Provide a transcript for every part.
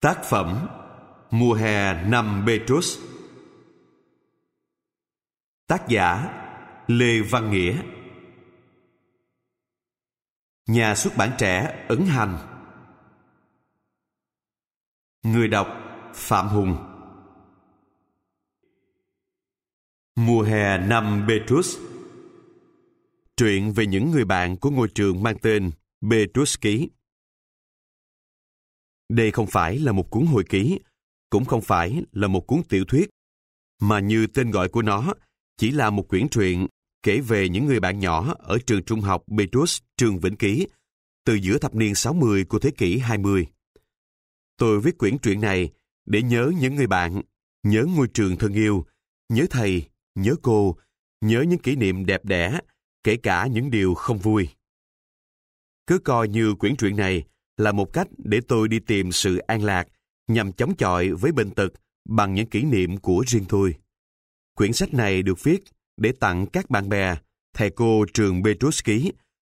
Tác phẩm Mùa hè năm Petrus Tác giả Lê Văn Nghĩa. Nhà xuất bản trẻ Ấn Hành. Người đọc Phạm Hùng. Mùa hè năm Petrus Truyện về những người bạn của ngôi trường mang tên Petrus Ký đây không phải là một cuốn hồi ký, cũng không phải là một cuốn tiểu thuyết, mà như tên gọi của nó, chỉ là một quyển truyện kể về những người bạn nhỏ ở trường trung học Petrus Trường Vĩnh Ký từ giữa thập niên 60 của thế kỷ 20. Tôi viết quyển truyện này để nhớ những người bạn, nhớ ngôi trường thân yêu, nhớ thầy, nhớ cô, nhớ những kỷ niệm đẹp đẽ, kể cả những điều không vui. Cứ coi như quyển truyện này là một cách để tôi đi tìm sự an lạc nhằm chống chọi với bệnh tật bằng những kỷ niệm của riêng tôi. Quyển sách này được viết để tặng các bạn bè, thầy cô trường Petruski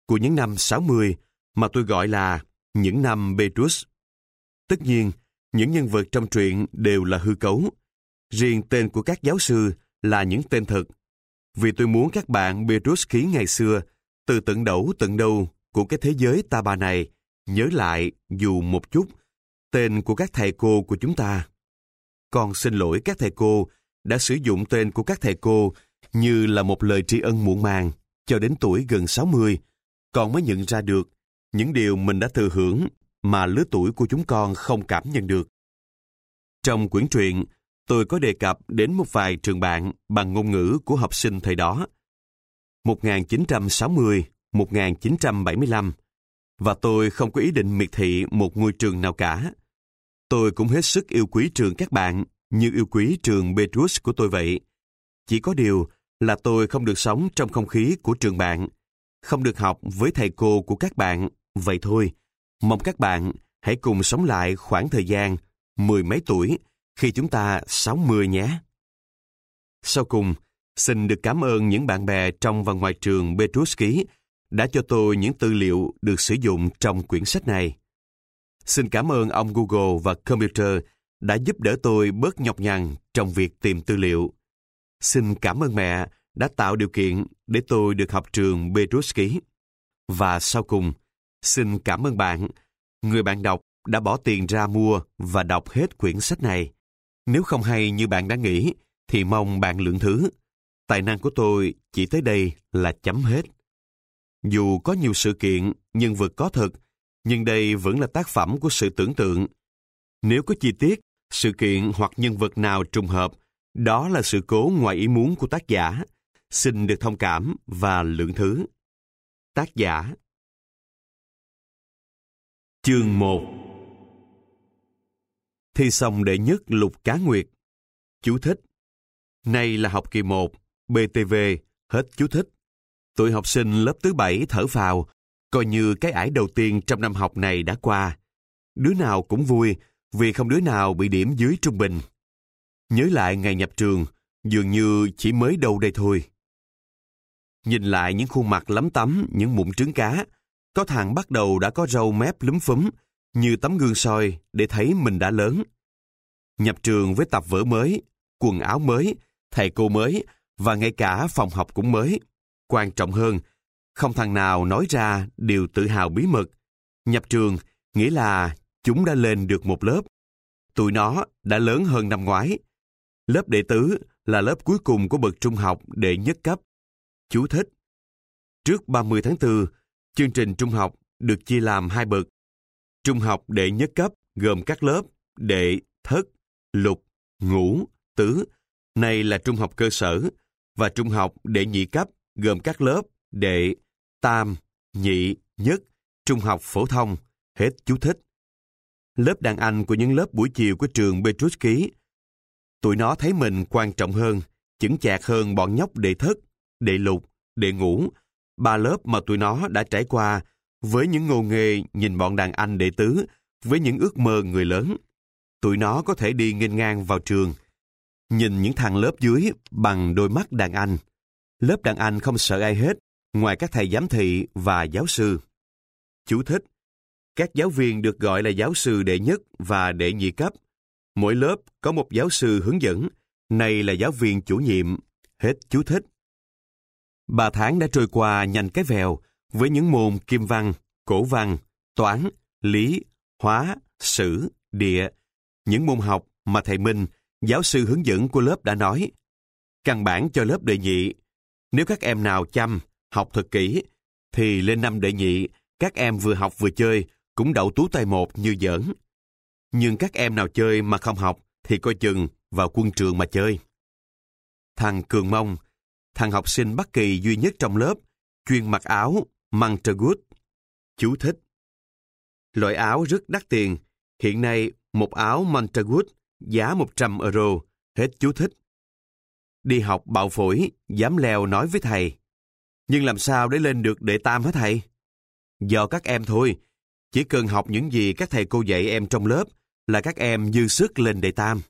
của những năm 60 mà tôi gọi là những năm Petrus. Tất nhiên, những nhân vật trong truyện đều là hư cấu. Riêng tên của các giáo sư là những tên thật. Vì tôi muốn các bạn Petrus ngày xưa, từ tận đầu tận đâu của cái thế giới ta bà này, nhớ lại dù một chút tên của các thầy cô của chúng ta. Con xin lỗi các thầy cô đã sử dụng tên của các thầy cô như là một lời tri ân muộn màng cho đến tuổi gần 60, con mới nhận ra được những điều mình đã thừa hưởng mà lứa tuổi của chúng con không cảm nhận được. Trong quyển truyện, tôi có đề cập đến một vài trường bạn bằng ngôn ngữ của học sinh thời đó. 1960, 1975, và tôi không có ý định miệt thị một ngôi trường nào cả. Tôi cũng hết sức yêu quý trường các bạn như yêu quý trường Petrus của tôi vậy. Chỉ có điều là tôi không được sống trong không khí của trường bạn, không được học với thầy cô của các bạn, vậy thôi. Mong các bạn hãy cùng sống lại khoảng thời gian mười mấy tuổi khi chúng ta 60 nhé. Sau cùng, xin được cảm ơn những bạn bè trong và ngoài trường Petrus ký đã cho tôi những tư liệu được sử dụng trong quyển sách này. Xin cảm ơn ông Google và Computer đã giúp đỡ tôi bớt nhọc nhằn trong việc tìm tư liệu. Xin cảm ơn mẹ đã tạo điều kiện để tôi được học trường Petruski. Và sau cùng, xin cảm ơn bạn, người bạn đọc đã bỏ tiền ra mua và đọc hết quyển sách này. Nếu không hay như bạn đã nghĩ, thì mong bạn lượng thứ. Tài năng của tôi chỉ tới đây là chấm hết. Dù có nhiều sự kiện, nhân vật có thật, nhưng đây vẫn là tác phẩm của sự tưởng tượng. Nếu có chi tiết, sự kiện hoặc nhân vật nào trùng hợp, đó là sự cố ngoài ý muốn của tác giả. Xin được thông cảm và lượng thứ. Tác giả Chương 1 Thi xong đệ nhất Lục Cá Nguyệt Chú thích Nay là học kỳ 1, BTV, hết chú thích. Tụi học sinh lớp thứ bảy thở vào, coi như cái ải đầu tiên trong năm học này đã qua. Đứa nào cũng vui, vì không đứa nào bị điểm dưới trung bình. Nhớ lại ngày nhập trường, dường như chỉ mới đâu đây thôi. Nhìn lại những khuôn mặt lắm tắm, những mụn trứng cá, có thằng bắt đầu đã có râu mép lúm phúm, như tấm gương soi để thấy mình đã lớn. Nhập trường với tập vở mới, quần áo mới, thầy cô mới và ngay cả phòng học cũng mới. Quan trọng hơn, không thằng nào nói ra điều tự hào bí mật. Nhập trường nghĩa là chúng đã lên được một lớp. Tụi nó đã lớn hơn năm ngoái. Lớp đệ tứ là lớp cuối cùng của bậc trung học đệ nhất cấp. Chú thích. Trước 30 tháng 4, chương trình trung học được chia làm hai bậc. Trung học đệ nhất cấp gồm các lớp đệ, thất, lục, ngũ, tứ. Này là trung học cơ sở và trung học đệ nhị cấp gồm các lớp đệ, tam, nhị, nhất, trung học phổ thông, hết chú thích. Lớp đàn anh của những lớp buổi chiều của trường Petrus Ký. Tụi nó thấy mình quan trọng hơn, chững chạc hơn bọn nhóc đệ thất, đệ lục, đệ ngũ, ba lớp mà tụi nó đã trải qua với những ngô nghề nhìn bọn đàn anh đệ tứ với những ước mơ người lớn. Tụi nó có thể đi nghênh ngang vào trường, nhìn những thằng lớp dưới bằng đôi mắt đàn anh. Lớp đàn anh không sợ ai hết, ngoài các thầy giám thị và giáo sư. Chú thích. Các giáo viên được gọi là giáo sư đệ nhất và đệ nhị cấp. Mỗi lớp có một giáo sư hướng dẫn, này là giáo viên chủ nhiệm. Hết chú thích. Ba tháng đã trôi qua nhanh cái vèo với những môn kim văn, cổ văn, toán, lý, hóa, sử, địa, những môn học mà thầy Minh, giáo sư hướng dẫn của lớp đã nói. Căn bản cho lớp đệ nhị, nếu các em nào chăm, học thật kỹ, thì lên năm đệ nhị, các em vừa học vừa chơi, cũng đậu tú tay một như giỡn. Nhưng các em nào chơi mà không học, thì coi chừng vào quân trường mà chơi. Thằng Cường Mông, thằng học sinh Bắc Kỳ duy nhất trong lớp, chuyên mặc áo Mantragut. Chú thích. Loại áo rất đắt tiền. Hiện nay, một áo Mantragut giá 100 euro. Hết chú thích. Đi học bạo phổi, dám leo nói với thầy. Nhưng làm sao để lên được đệ tam hả thầy? Do các em thôi. Chỉ cần học những gì các thầy cô dạy em trong lớp là các em dư sức lên đệ tam.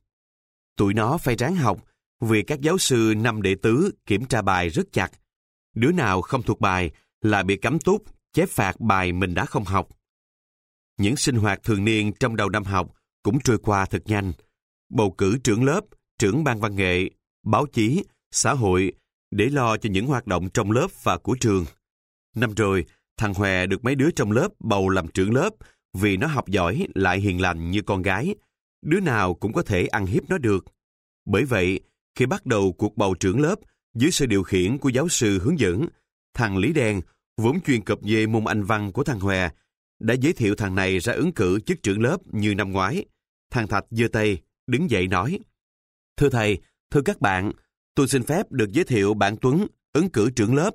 Tụi nó phải ráng học vì các giáo sư năm đệ tứ kiểm tra bài rất chặt. Đứa nào không thuộc bài là bị cấm túc, chép phạt bài mình đã không học. Những sinh hoạt thường niên trong đầu năm học cũng trôi qua thật nhanh. Bầu cử trưởng lớp, trưởng ban văn nghệ, báo chí, xã hội để lo cho những hoạt động trong lớp và của trường. Năm rồi, thằng Hòe được mấy đứa trong lớp bầu làm trưởng lớp vì nó học giỏi lại hiền lành như con gái. Đứa nào cũng có thể ăn hiếp nó được. Bởi vậy, khi bắt đầu cuộc bầu trưởng lớp dưới sự điều khiển của giáo sư hướng dẫn, thằng Lý Đen, vốn chuyên cập về môn Anh văn của thằng Hòe, đã giới thiệu thằng này ra ứng cử chức trưởng lớp như năm ngoái. Thằng Thạch giơ tay, đứng dậy nói, Thưa thầy, thưa các bạn, tôi xin phép được giới thiệu bạn Tuấn ứng cử trưởng lớp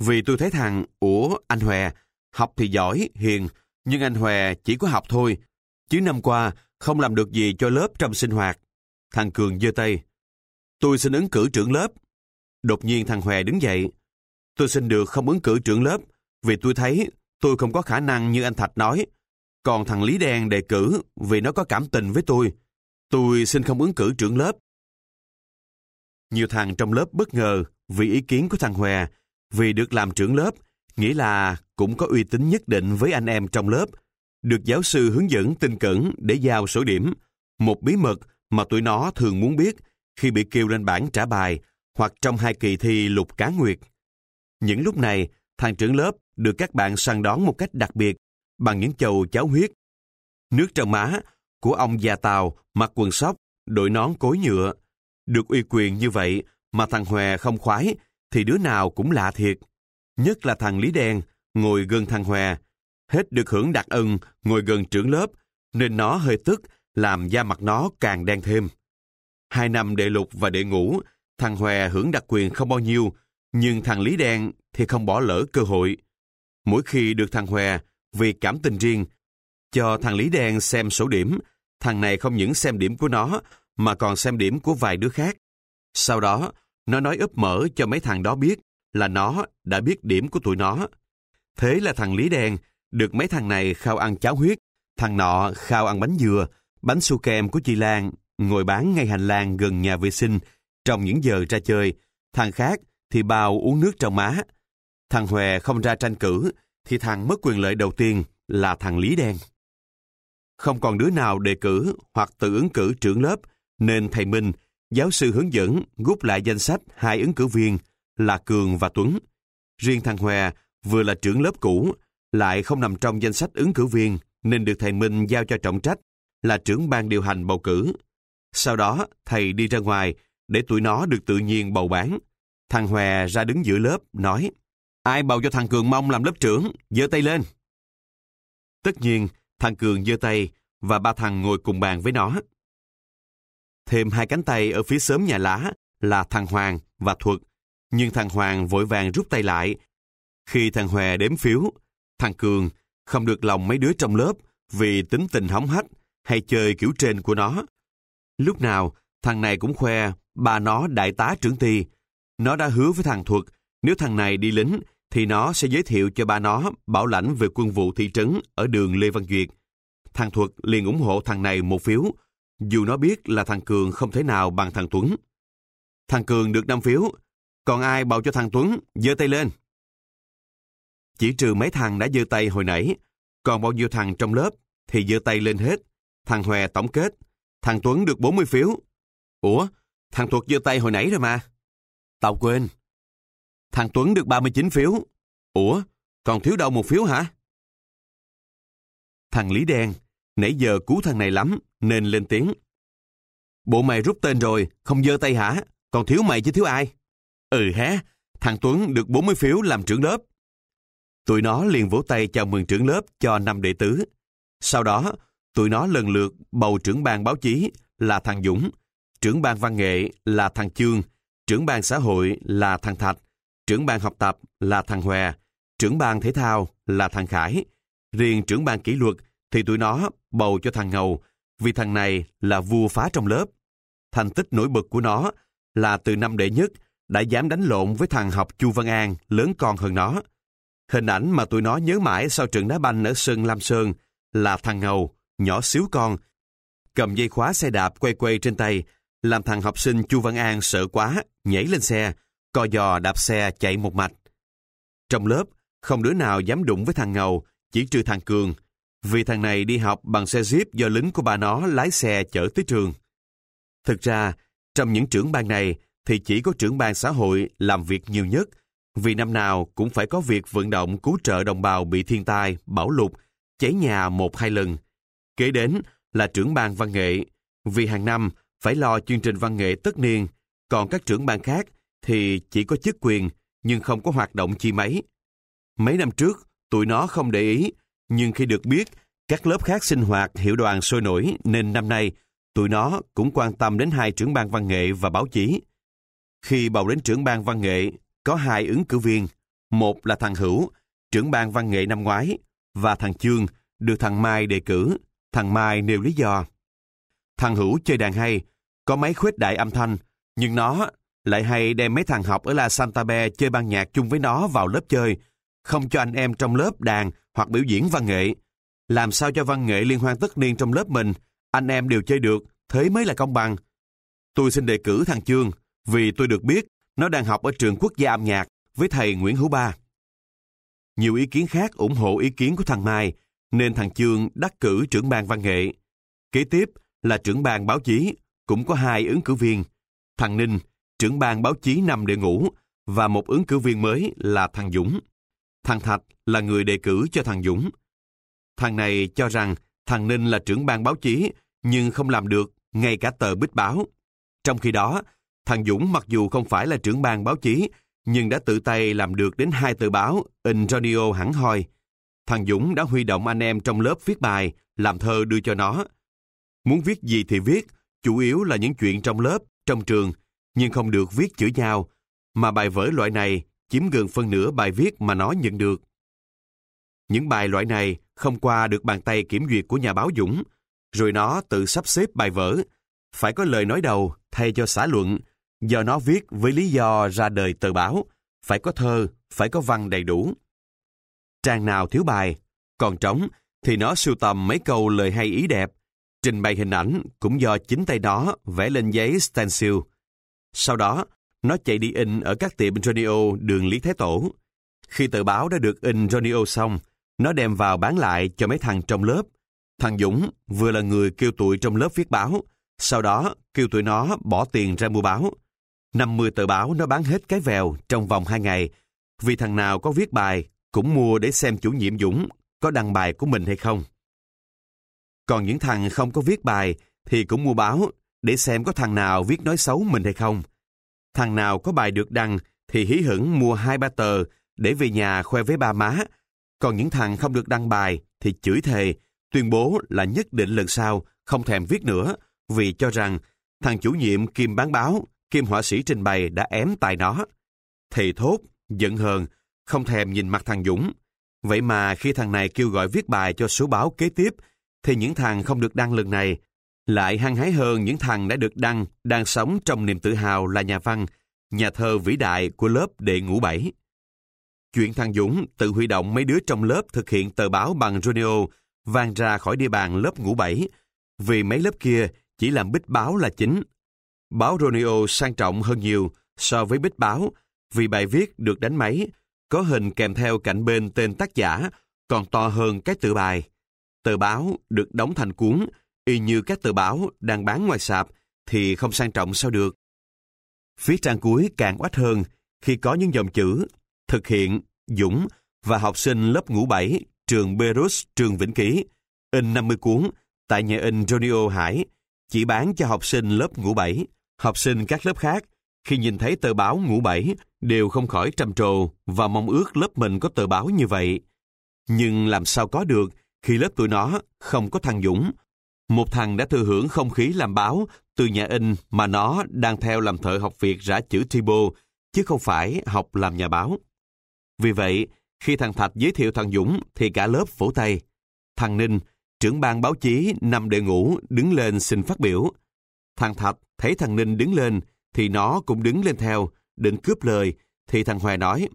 vì tôi thấy thằng, ủa, anh Hòe, học thì giỏi, hiền, nhưng anh Hòe chỉ có học thôi, chứ năm qua không làm được gì cho lớp trong sinh hoạt. Thằng Cường giơ tay, tôi xin ứng cử trưởng lớp. Đột nhiên thằng Hòe đứng dậy, tôi xin được không ứng cử trưởng lớp vì tôi thấy tôi không có khả năng như anh Thạch nói. Còn thằng Lý Đen đề cử vì nó có cảm tình với tôi. Tôi xin không ứng cử trưởng lớp. Nhiều thằng trong lớp bất ngờ vì ý kiến của thằng Hòe, vì được làm trưởng lớp, nghĩa là cũng có uy tín nhất định với anh em trong lớp, được giáo sư hướng dẫn tinh cẩn để giao số điểm, một bí mật mà tụi nó thường muốn biết khi bị kêu lên bảng trả bài hoặc trong hai kỳ thi lục cá nguyệt. Những lúc này, thằng trưởng lớp được các bạn săn đón một cách đặc biệt bằng những chầu cháo huyết. Nước trong má của ông già Tàu mặc quần sóc, đội nón cối nhựa. Được uy quyền như vậy mà thằng Hòe không khoái thì đứa nào cũng lạ thiệt. Nhất là thằng Lý Đen ngồi gần thằng Hòe. Hết được hưởng đặc ân ngồi gần trưởng lớp nên nó hơi tức làm da mặt nó càng đen thêm. Hai năm đệ lục và đệ ngũ, thằng Hòe hưởng đặc quyền không bao nhiêu, nhưng thằng Lý Đen thì không bỏ lỡ cơ hội. Mỗi khi được thằng Hòe vì cảm tình riêng, cho thằng Lý Đen xem số điểm, thằng này không những xem điểm của nó, mà còn xem điểm của vài đứa khác. Sau đó, nó nói ấp mở cho mấy thằng đó biết là nó đã biết điểm của tụi nó. Thế là thằng Lý Đen được mấy thằng này khao ăn cháo huyết, thằng nọ khao ăn bánh dừa, bánh su kem của chị Lan, ngồi bán ngay hành lang gần nhà vệ sinh trong những giờ ra chơi. Thằng khác thì bao uống nước trong má. Thằng Hòe không ra tranh cử, thì thằng mất quyền lợi đầu tiên là thằng Lý Đen. Không còn đứa nào đề cử hoặc tự ứng cử trưởng lớp, nên thầy Minh, giáo sư hướng dẫn, gút lại danh sách hai ứng cử viên là Cường và Tuấn. Riêng thằng Hòe vừa là trưởng lớp cũ, lại không nằm trong danh sách ứng cử viên, nên được thầy Minh giao cho trọng trách là trưởng ban điều hành bầu cử. Sau đó, thầy đi ra ngoài để tụi nó được tự nhiên bầu bán. Thằng Hòe ra đứng giữa lớp, nói Ai bầu cho thằng Cường Mông làm lớp trưởng, giơ tay lên. Tất nhiên, thằng Cường giơ tay và ba thằng ngồi cùng bàn với nó. Thêm hai cánh tay ở phía sớm nhà lá là thằng Hoàng và Thuật, nhưng thằng Hoàng vội vàng rút tay lại. Khi thằng Hòe đếm phiếu, thằng Cường không được lòng mấy đứa trong lớp vì tính tình hóng hách hay chơi kiểu trên của nó. Lúc nào, thằng này cũng khoe bà nó đại tá trưởng ty. Nó đã hứa với thằng Thuật nếu thằng này đi lính, thì nó sẽ giới thiệu cho ba nó bảo lãnh về quân vụ thị trấn ở đường Lê Văn Duyệt. Thằng Thuật liền ủng hộ thằng này một phiếu, dù nó biết là thằng Cường không thể nào bằng thằng Tuấn. Thằng Cường được 5 phiếu, còn ai bầu cho thằng Tuấn, giơ tay lên. Chỉ trừ mấy thằng đã giơ tay hồi nãy, Còn bao nhiêu thằng trong lớp thì giơ tay lên hết. Thằng Hòe tổng kết. Thằng Tuấn được 40 phiếu. Ủa, thằng Thuật giơ tay hồi nãy rồi mà. Tao quên. Thằng Tuấn được 39 phiếu. Ủa, còn thiếu đâu một phiếu hả? Thằng Lý Đen, nãy giờ cứu thằng này lắm, nên lên tiếng. Bộ mày rút tên rồi, không dơ tay hả? Còn thiếu mày chứ thiếu ai? Ừ hé, thằng Tuấn được 40 phiếu làm trưởng lớp. Tụi nó liền vỗ tay chào mừng trưởng lớp cho năm đệ tứ. Sau đó, tụi nó lần lượt bầu trưởng ban báo chí là thằng Dũng, trưởng ban văn nghệ là thằng Chương, trưởng ban xã hội là thằng Thạch, trưởng ban học tập là thằng Hòe, trưởng ban thể thao là thằng Khải. Riêng trưởng ban kỷ luật thì tụi nó bầu cho thằng Ngầu vì thằng này là vua phá trong lớp. Thành tích nổi bật của nó là từ năm đệ nhất đã dám đánh lộn với thằng học Chu Văn An lớn con hơn nó. Hình ảnh mà tụi nó nhớ mãi sau trận đá banh ở sân Lam Sơn là thằng Ngầu, nhỏ xíu con, cầm dây khóa xe đạp quay quay trên tay, làm thằng học sinh Chu Văn An sợ quá, nhảy lên xe, co giò đạp xe chạy một mạch. Trong lớp, không đứa nào dám đụng với thằng Ngầu, chỉ trừ thằng Cường, vì thằng này đi học bằng xe jeep do lính của bà nó lái xe chở tới trường. Thực ra, trong những trưởng ban này thì chỉ có trưởng ban xã hội làm việc nhiều nhất, vì năm nào cũng phải có việc vận động cứu trợ đồng bào bị thiên tai, bão lụt, cháy nhà một hai lần. Kế đến là trưởng ban văn nghệ, vì hàng năm phải lo chương trình văn nghệ tất niên, còn các trưởng ban khác thì chỉ có chức quyền nhưng không có hoạt động chi mấy. Mấy năm trước, tụi nó không để ý, nhưng khi được biết các lớp khác sinh hoạt hiệu đoàn sôi nổi nên năm nay tụi nó cũng quan tâm đến hai trưởng ban văn nghệ và báo chí. Khi bầu đến trưởng ban văn nghệ, có hai ứng cử viên. Một là thằng Hữu, trưởng ban văn nghệ năm ngoái, và thằng Chương, được thằng Mai đề cử. Thằng Mai nêu lý do. Thằng Hữu chơi đàn hay, có mấy khuếch đại âm thanh, nhưng nó lại hay đem mấy thằng học ở La Santa Be chơi ban nhạc chung với nó vào lớp chơi, không cho anh em trong lớp đàn hoặc biểu diễn văn nghệ. Làm sao cho văn nghệ liên hoan tất niên trong lớp mình, anh em đều chơi được, thế mới là công bằng. Tôi xin đề cử thằng Chương, vì tôi được biết nó đang học ở trường quốc gia âm nhạc với thầy Nguyễn Hữu Ba. Nhiều ý kiến khác ủng hộ ý kiến của thằng Mai, nên thằng Chương đắc cử trưởng ban văn nghệ. Kế tiếp là trưởng ban báo chí, cũng có hai ứng cử viên. Thằng Ninh, trưởng ban báo chí năm để ngủ và một ứng cử viên mới là thằng Dũng. Thằng Thạch là người đề cử cho thằng Dũng. Thằng này cho rằng thằng Ninh là trưởng ban báo chí, nhưng không làm được ngay cả tờ bích báo. Trong khi đó, thằng Dũng mặc dù không phải là trưởng ban báo chí, nhưng đã tự tay làm được đến hai tờ báo in radio hẳn hoi. Thằng Dũng đã huy động anh em trong lớp viết bài, làm thơ đưa cho nó. Muốn viết gì thì viết, chủ yếu là những chuyện trong lớp, trong trường, nhưng không được viết chữ nhau, mà bài vở loại này chiếm gần phân nửa bài viết mà nó nhận được. Những bài loại này không qua được bàn tay kiểm duyệt của nhà báo Dũng, rồi nó tự sắp xếp bài vở, phải có lời nói đầu thay cho xã luận, do nó viết với lý do ra đời tờ báo, phải có thơ, phải có văn đầy đủ. Trang nào thiếu bài, còn trống thì nó sưu tầm mấy câu lời hay ý đẹp, trình bày hình ảnh cũng do chính tay nó vẽ lên giấy stencil. Sau đó, nó chạy đi in ở các tiệm radio đường Lý Thái Tổ. Khi tờ báo đã được in radio xong, nó đem vào bán lại cho mấy thằng trong lớp. Thằng Dũng vừa là người kêu tụi trong lớp viết báo, sau đó kêu tụi nó bỏ tiền ra mua báo. 50 tờ báo nó bán hết cái vèo trong vòng 2 ngày, vì thằng nào có viết bài cũng mua để xem chủ nhiệm Dũng có đăng bài của mình hay không. Còn những thằng không có viết bài thì cũng mua báo để xem có thằng nào viết nói xấu mình hay không. Thằng nào có bài được đăng thì hí hửng mua hai ba tờ để về nhà khoe với ba má. Còn những thằng không được đăng bài thì chửi thề, tuyên bố là nhất định lần sau không thèm viết nữa vì cho rằng thằng chủ nhiệm kim bán báo, kim họa sĩ trình bày đã ém tài nó. Thầy thốt, giận hờn, không thèm nhìn mặt thằng Dũng. Vậy mà khi thằng này kêu gọi viết bài cho số báo kế tiếp, thì những thằng không được đăng lần này lại hăng hái hơn những thằng đã được đăng, đang sống trong niềm tự hào là nhà văn, nhà thơ vĩ đại của lớp đệ ngũ bảy. Chuyện thằng Dũng tự huy động mấy đứa trong lớp thực hiện tờ báo bằng radio vang ra khỏi địa bàn lớp ngũ bảy, vì mấy lớp kia chỉ làm bích báo là chính. Báo Romeo sang trọng hơn nhiều so với bích báo, vì bài viết được đánh máy, có hình kèm theo cạnh bên tên tác giả, còn to hơn cái tự bài. Tờ báo được đóng thành cuốn, y như các tờ báo đang bán ngoài sạp, thì không sang trọng sao được. Phía trang cuối càng oách hơn khi có những dòng chữ thực hiện, Dũng và học sinh lớp ngũ 7 trường Berus trường Vĩnh Ký in 50 cuốn tại nhà in Jonio Hải chỉ bán cho học sinh lớp ngũ 7. Học sinh các lớp khác khi nhìn thấy tờ báo ngũ 7 đều không khỏi trầm trồ và mong ước lớp mình có tờ báo như vậy. Nhưng làm sao có được khi lớp tụi nó không có thằng Dũng. Một thằng đã thừa hưởng không khí làm báo từ nhà in mà nó đang theo làm thợ học việc rã chữ Tibo, chứ không phải học làm nhà báo. Vì vậy, khi thằng Thạch giới thiệu thằng Dũng thì cả lớp vỗ tay. Thằng Ninh, trưởng ban báo chí nằm đệ ngủ đứng lên xin phát biểu. Thằng Thạch thấy thằng Ninh đứng lên thì nó cũng đứng lên theo, định cướp lời thì thằng hoài nói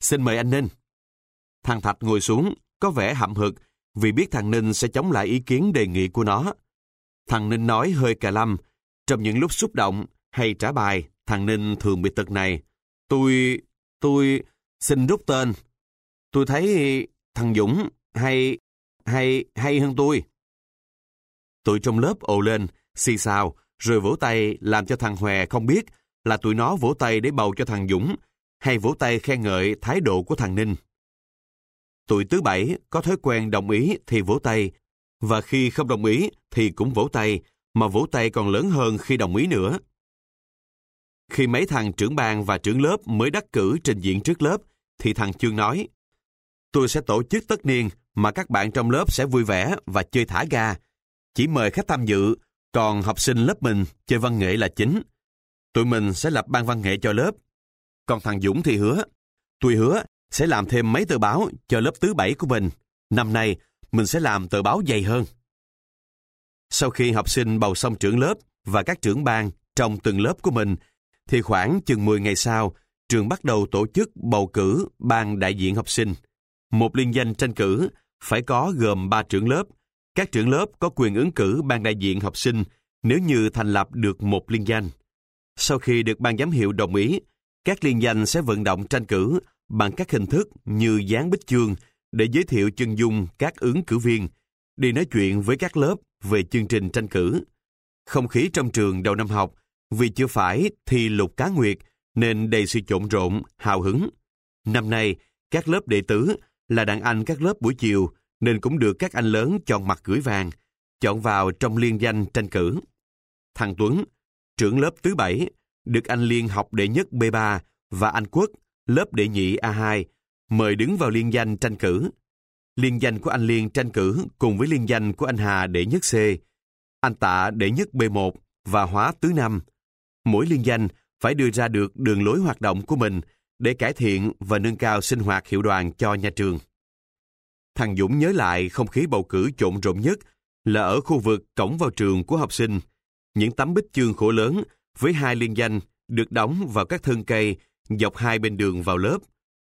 Xin mời anh Ninh. Thằng Thạch ngồi xuống, có vẻ hậm hực vì biết thằng Ninh sẽ chống lại ý kiến đề nghị của nó. Thằng Ninh nói hơi cà lâm, trong những lúc xúc động hay trả bài, thằng Ninh thường bị tật này. Tôi, tôi xin rút tên. Tôi thấy thằng Dũng hay, hay, hay hơn tôi. Tụi trong lớp ồ lên, xì xào, rồi vỗ tay làm cho thằng Hòe không biết là tụi nó vỗ tay để bầu cho thằng Dũng hay vỗ tay khen ngợi thái độ của thằng Ninh tuổi thứ bảy có thói quen đồng ý thì vỗ tay, và khi không đồng ý thì cũng vỗ tay, mà vỗ tay còn lớn hơn khi đồng ý nữa. Khi mấy thằng trưởng ban và trưởng lớp mới đắc cử trình diện trước lớp, thì thằng Chương nói, tôi sẽ tổ chức tất niên mà các bạn trong lớp sẽ vui vẻ và chơi thả ga. Chỉ mời khách tham dự, còn học sinh lớp mình chơi văn nghệ là chính. Tụi mình sẽ lập ban văn nghệ cho lớp. Còn thằng Dũng thì hứa, tôi hứa sẽ làm thêm mấy tờ báo cho lớp thứ bảy của mình. Năm nay, mình sẽ làm tờ báo dày hơn. Sau khi học sinh bầu xong trưởng lớp và các trưởng ban trong từng lớp của mình, thì khoảng chừng 10 ngày sau, trường bắt đầu tổ chức bầu cử ban đại diện học sinh. Một liên danh tranh cử phải có gồm 3 trưởng lớp. Các trưởng lớp có quyền ứng cử ban đại diện học sinh nếu như thành lập được một liên danh. Sau khi được ban giám hiệu đồng ý, các liên danh sẽ vận động tranh cử bằng các hình thức như dán bích chương để giới thiệu chân dung các ứng cử viên, đi nói chuyện với các lớp về chương trình tranh cử. Không khí trong trường đầu năm học vì chưa phải thi lục cá nguyệt nên đầy sự trộn rộn, hào hứng. Năm nay, các lớp đệ tử là đàn anh các lớp buổi chiều nên cũng được các anh lớn chọn mặt gửi vàng, chọn vào trong liên danh tranh cử. Thằng Tuấn, trưởng lớp thứ bảy, được anh Liên học đệ nhất B3 và anh Quốc lớp đệ nhị A2, mời đứng vào liên danh tranh cử. Liên danh của anh Liên tranh cử cùng với liên danh của anh Hà đệ nhất C, anh Tạ đệ nhất B1 và Hóa tứ năm. Mỗi liên danh phải đưa ra được đường lối hoạt động của mình để cải thiện và nâng cao sinh hoạt hiệu đoàn cho nhà trường. Thằng Dũng nhớ lại không khí bầu cử trộn rộn nhất là ở khu vực cổng vào trường của học sinh. Những tấm bích chương khổ lớn với hai liên danh được đóng vào các thân cây dọc hai bên đường vào lớp.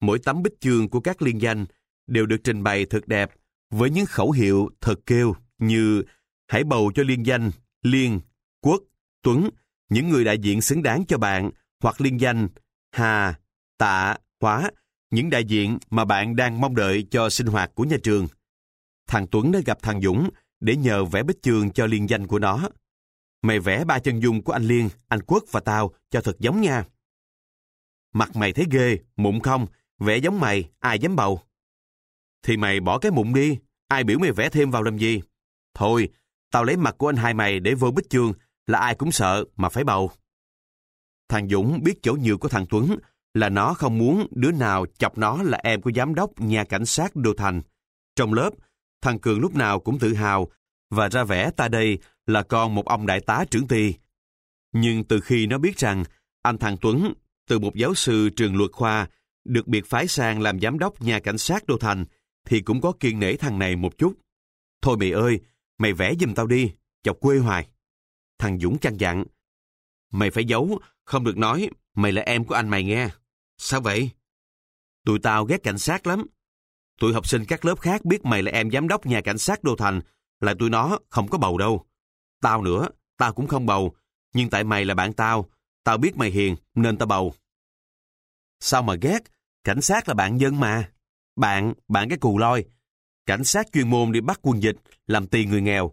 Mỗi tấm bích chương của các liên danh đều được trình bày thật đẹp với những khẩu hiệu thật kêu như hãy bầu cho liên danh, liên, quốc, tuấn, những người đại diện xứng đáng cho bạn hoặc liên danh, hà, tạ, hóa, những đại diện mà bạn đang mong đợi cho sinh hoạt của nhà trường. Thằng Tuấn đã gặp thằng Dũng để nhờ vẽ bích chương cho liên danh của nó. Mày vẽ ba chân dung của anh Liên, anh Quốc và tao cho thật giống nha. Mặt mày thấy ghê, mụn không, vẽ giống mày, ai dám bầu. Thì mày bỏ cái mụn đi, ai biểu mày vẽ thêm vào làm gì. Thôi, tao lấy mặt của anh hai mày để vô bích chương, là ai cũng sợ mà phải bầu. Thằng Dũng biết chỗ nhiều của thằng Tuấn là nó không muốn đứa nào chọc nó là em của giám đốc nhà cảnh sát Đô Thành. Trong lớp, thằng Cường lúc nào cũng tự hào và ra vẻ ta đây là con một ông đại tá trưởng ty. Nhưng từ khi nó biết rằng anh thằng Tuấn từ một giáo sư trường luật khoa được biệt phái sang làm giám đốc nhà cảnh sát Đô Thành thì cũng có kiên nể thằng này một chút. Thôi mày ơi, mày vẽ giùm tao đi, chọc quê hoài. Thằng Dũng chăn dặn. Mày phải giấu, không được nói, mày là em của anh mày nghe. Sao vậy? Tụi tao ghét cảnh sát lắm. Tụi học sinh các lớp khác biết mày là em giám đốc nhà cảnh sát Đô Thành, là tụi nó không có bầu đâu. Tao nữa, tao cũng không bầu, nhưng tại mày là bạn tao, Tao biết mày hiền, nên tao bầu. Sao mà ghét? Cảnh sát là bạn dân mà. Bạn, bạn cái cù loi. cảnh sát chuyên môn đi bắt quân dịch, làm tiền người nghèo.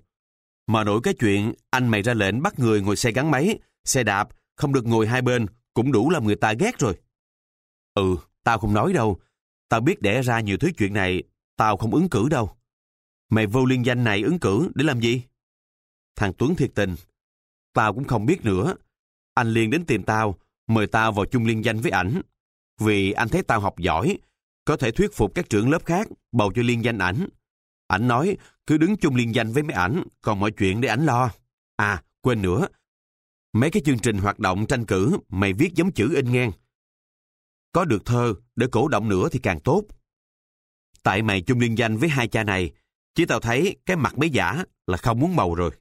Mà nổi cái chuyện anh mày ra lệnh bắt người ngồi xe gắn máy, xe đạp, không được ngồi hai bên, cũng đủ làm người ta ghét rồi. Ừ, tao không nói đâu. Tao biết đẻ ra nhiều thứ chuyện này, tao không ứng cử đâu. Mày vô liên danh này ứng cử để làm gì? Thằng Tuấn thiệt tình. Tao cũng không biết nữa. Anh liền đến tìm tao, mời tao vào chung liên danh với ảnh. Vì anh thấy tao học giỏi, có thể thuyết phục các trưởng lớp khác bầu cho liên danh ảnh. Ảnh nói cứ đứng chung liên danh với mấy ảnh, còn mọi chuyện để ảnh lo. À, quên nữa. Mấy cái chương trình hoạt động tranh cử mày viết giống chữ in ngang. Có được thơ để cổ động nữa thì càng tốt. Tại mày chung liên danh với hai cha này, chỉ tao thấy cái mặt mấy giả là không muốn bầu rồi.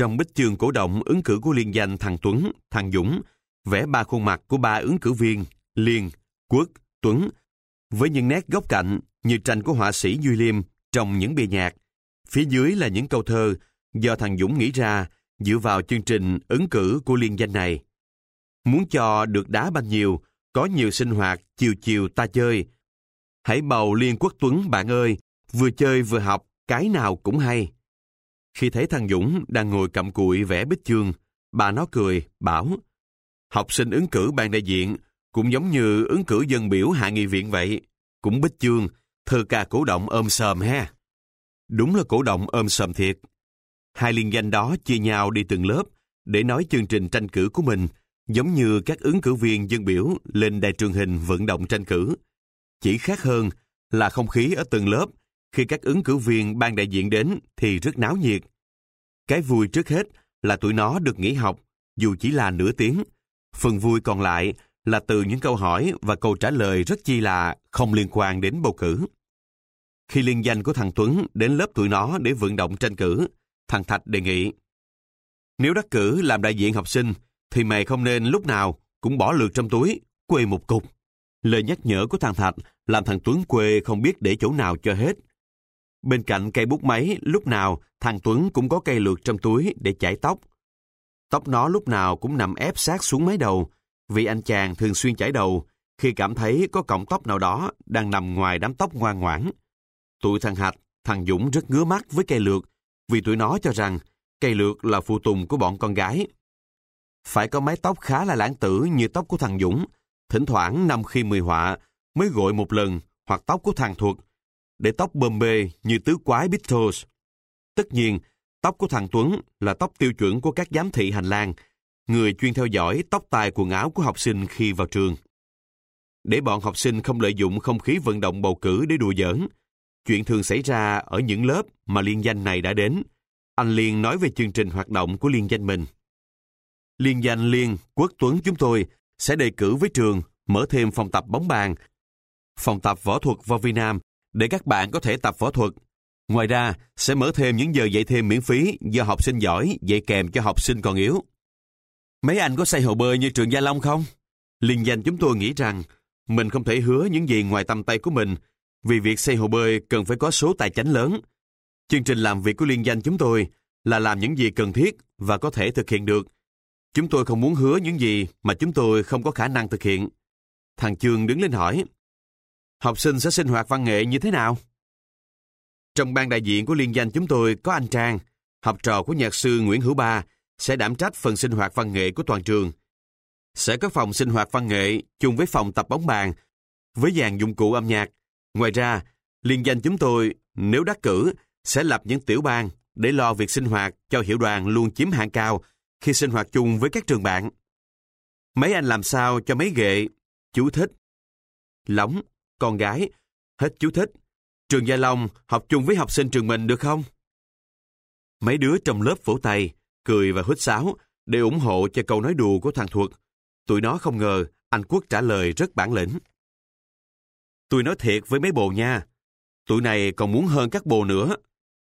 Trong bích chương cổ động ứng cử của liên danh thằng Tuấn, thằng Dũng, vẽ ba khuôn mặt của ba ứng cử viên, Liên, Quốc, Tuấn, với những nét góc cạnh như tranh của họa sĩ Duy Liêm trong những bìa nhạc. Phía dưới là những câu thơ do thằng Dũng nghĩ ra dựa vào chương trình ứng cử của liên danh này. Muốn cho được đá banh nhiều, có nhiều sinh hoạt, chiều chiều ta chơi. Hãy bầu Liên Quốc Tuấn bạn ơi, vừa chơi vừa học, cái nào cũng hay. Khi thấy thằng Dũng đang ngồi cầm cụi vẽ bích chương, bà nó cười, bảo Học sinh ứng cử ban đại diện cũng giống như ứng cử dân biểu hạ nghị viện vậy. Cũng bích chương, thơ ca cổ động ôm sờm ha. Đúng là cổ động ôm sờm thiệt. Hai liên danh đó chia nhau đi từng lớp để nói chương trình tranh cử của mình giống như các ứng cử viên dân biểu lên đài truyền hình vận động tranh cử. Chỉ khác hơn là không khí ở từng lớp khi các ứng cử viên ban đại diện đến thì rất náo nhiệt. Cái vui trước hết là tụi nó được nghỉ học, dù chỉ là nửa tiếng. Phần vui còn lại là từ những câu hỏi và câu trả lời rất chi là không liên quan đến bầu cử. Khi liên danh của thằng Tuấn đến lớp tụi nó để vận động tranh cử, thằng Thạch đề nghị Nếu đắc cử làm đại diện học sinh, thì mày không nên lúc nào cũng bỏ lượt trong túi, quê một cục. Lời nhắc nhở của thằng Thạch làm thằng Tuấn quê không biết để chỗ nào cho hết. Bên cạnh cây bút máy, lúc nào thằng Tuấn cũng có cây lược trong túi để chải tóc. Tóc nó lúc nào cũng nằm ép sát xuống mái đầu, vì anh chàng thường xuyên chải đầu khi cảm thấy có cọng tóc nào đó đang nằm ngoài đám tóc ngoan ngoãn. Tụi thằng Hạch, thằng Dũng rất ngứa mắt với cây lược vì tụi nó cho rằng cây lược là phụ tùng của bọn con gái. Phải có mái tóc khá là lãng tử như tóc của thằng Dũng, thỉnh thoảng năm khi mười họa mới gội một lần hoặc tóc của thằng Thuật để tóc bơm bê như tứ quái Beatles. Tất nhiên, tóc của thằng Tuấn là tóc tiêu chuẩn của các giám thị hành lang, người chuyên theo dõi tóc tai quần áo của học sinh khi vào trường. Để bọn học sinh không lợi dụng không khí vận động bầu cử để đùa giỡn, chuyện thường xảy ra ở những lớp mà liên danh này đã đến. Anh Liên nói về chương trình hoạt động của liên danh mình. Liên danh Liên, Quốc Tuấn chúng tôi sẽ đề cử với trường mở thêm phòng tập bóng bàn, phòng tập võ thuật vào Việt Nam để các bạn có thể tập võ thuật. Ngoài ra, sẽ mở thêm những giờ dạy thêm miễn phí do học sinh giỏi dạy kèm cho học sinh còn yếu. Mấy anh có xây hồ bơi như trường Gia Long không? Liên danh chúng tôi nghĩ rằng mình không thể hứa những gì ngoài tầm tay của mình vì việc xây hồ bơi cần phải có số tài chánh lớn. Chương trình làm việc của liên danh chúng tôi là làm những gì cần thiết và có thể thực hiện được. Chúng tôi không muốn hứa những gì mà chúng tôi không có khả năng thực hiện. Thằng Trương đứng lên hỏi, học sinh sẽ sinh hoạt văn nghệ như thế nào? Trong ban đại diện của liên danh chúng tôi có anh Trang, học trò của nhạc sư Nguyễn Hữu Ba, sẽ đảm trách phần sinh hoạt văn nghệ của toàn trường. Sẽ có phòng sinh hoạt văn nghệ chung với phòng tập bóng bàn, với dàn dụng cụ âm nhạc. Ngoài ra, liên danh chúng tôi, nếu đắc cử, sẽ lập những tiểu ban để lo việc sinh hoạt cho hiệu đoàn luôn chiếm hạng cao khi sinh hoạt chung với các trường bạn. Mấy anh làm sao cho mấy ghệ, chú thích. Lóng, con gái, hết chú thích. Trường Gia Long học chung với học sinh trường mình được không? Mấy đứa trong lớp vỗ tay, cười và hít sáo để ủng hộ cho câu nói đùa của thằng Thuật. Tụi nó không ngờ anh Quốc trả lời rất bản lĩnh. Tôi nói thiệt với mấy bồ nha, tụi này còn muốn hơn các bồ nữa.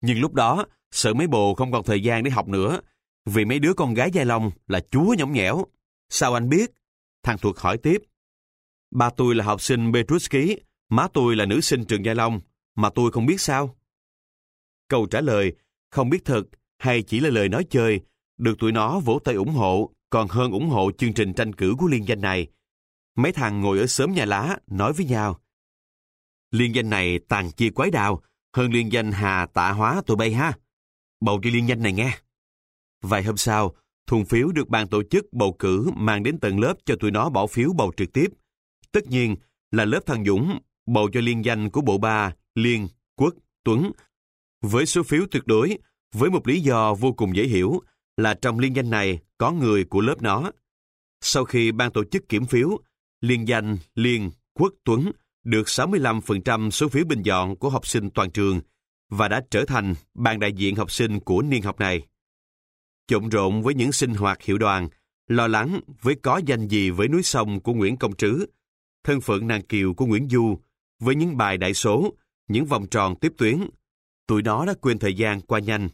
Nhưng lúc đó, sợ mấy bồ không còn thời gian để học nữa, vì mấy đứa con gái Gia Long là chúa nhõng nhẽo. Sao anh biết? Thằng Thuật hỏi tiếp. Ba tôi là học sinh Petruski, má tôi là nữ sinh trường Gia Long, mà tôi không biết sao. Câu trả lời, không biết thật hay chỉ là lời nói chơi, được tụi nó vỗ tay ủng hộ, còn hơn ủng hộ chương trình tranh cử của liên danh này. Mấy thằng ngồi ở sớm nhà lá nói với nhau. Liên danh này tàn chia quái đào, hơn liên danh Hà tạ hóa tụi bay ha. Bầu đi liên danh này nghe. Vài hôm sau, thùng phiếu được ban tổ chức bầu cử mang đến tận lớp cho tụi nó bỏ phiếu bầu trực tiếp. Tất nhiên là lớp thằng Dũng bầu cho liên danh của bộ ba Liên, Quốc, Tuấn. Với số phiếu tuyệt đối, với một lý do vô cùng dễ hiểu là trong liên danh này có người của lớp nó. Sau khi ban tổ chức kiểm phiếu, liên danh Liên, Quốc, Tuấn được 65% số phiếu bình dọn của học sinh toàn trường và đã trở thành ban đại diện học sinh của niên học này. Trộn rộn với những sinh hoạt hiệu đoàn, lo lắng với có danh gì với núi sông của Nguyễn Công Trứ, thân phận nàng kiều của Nguyễn Du, với những bài đại số, những vòng tròn tiếp tuyến. Tụi nó đã quên thời gian qua nhanh,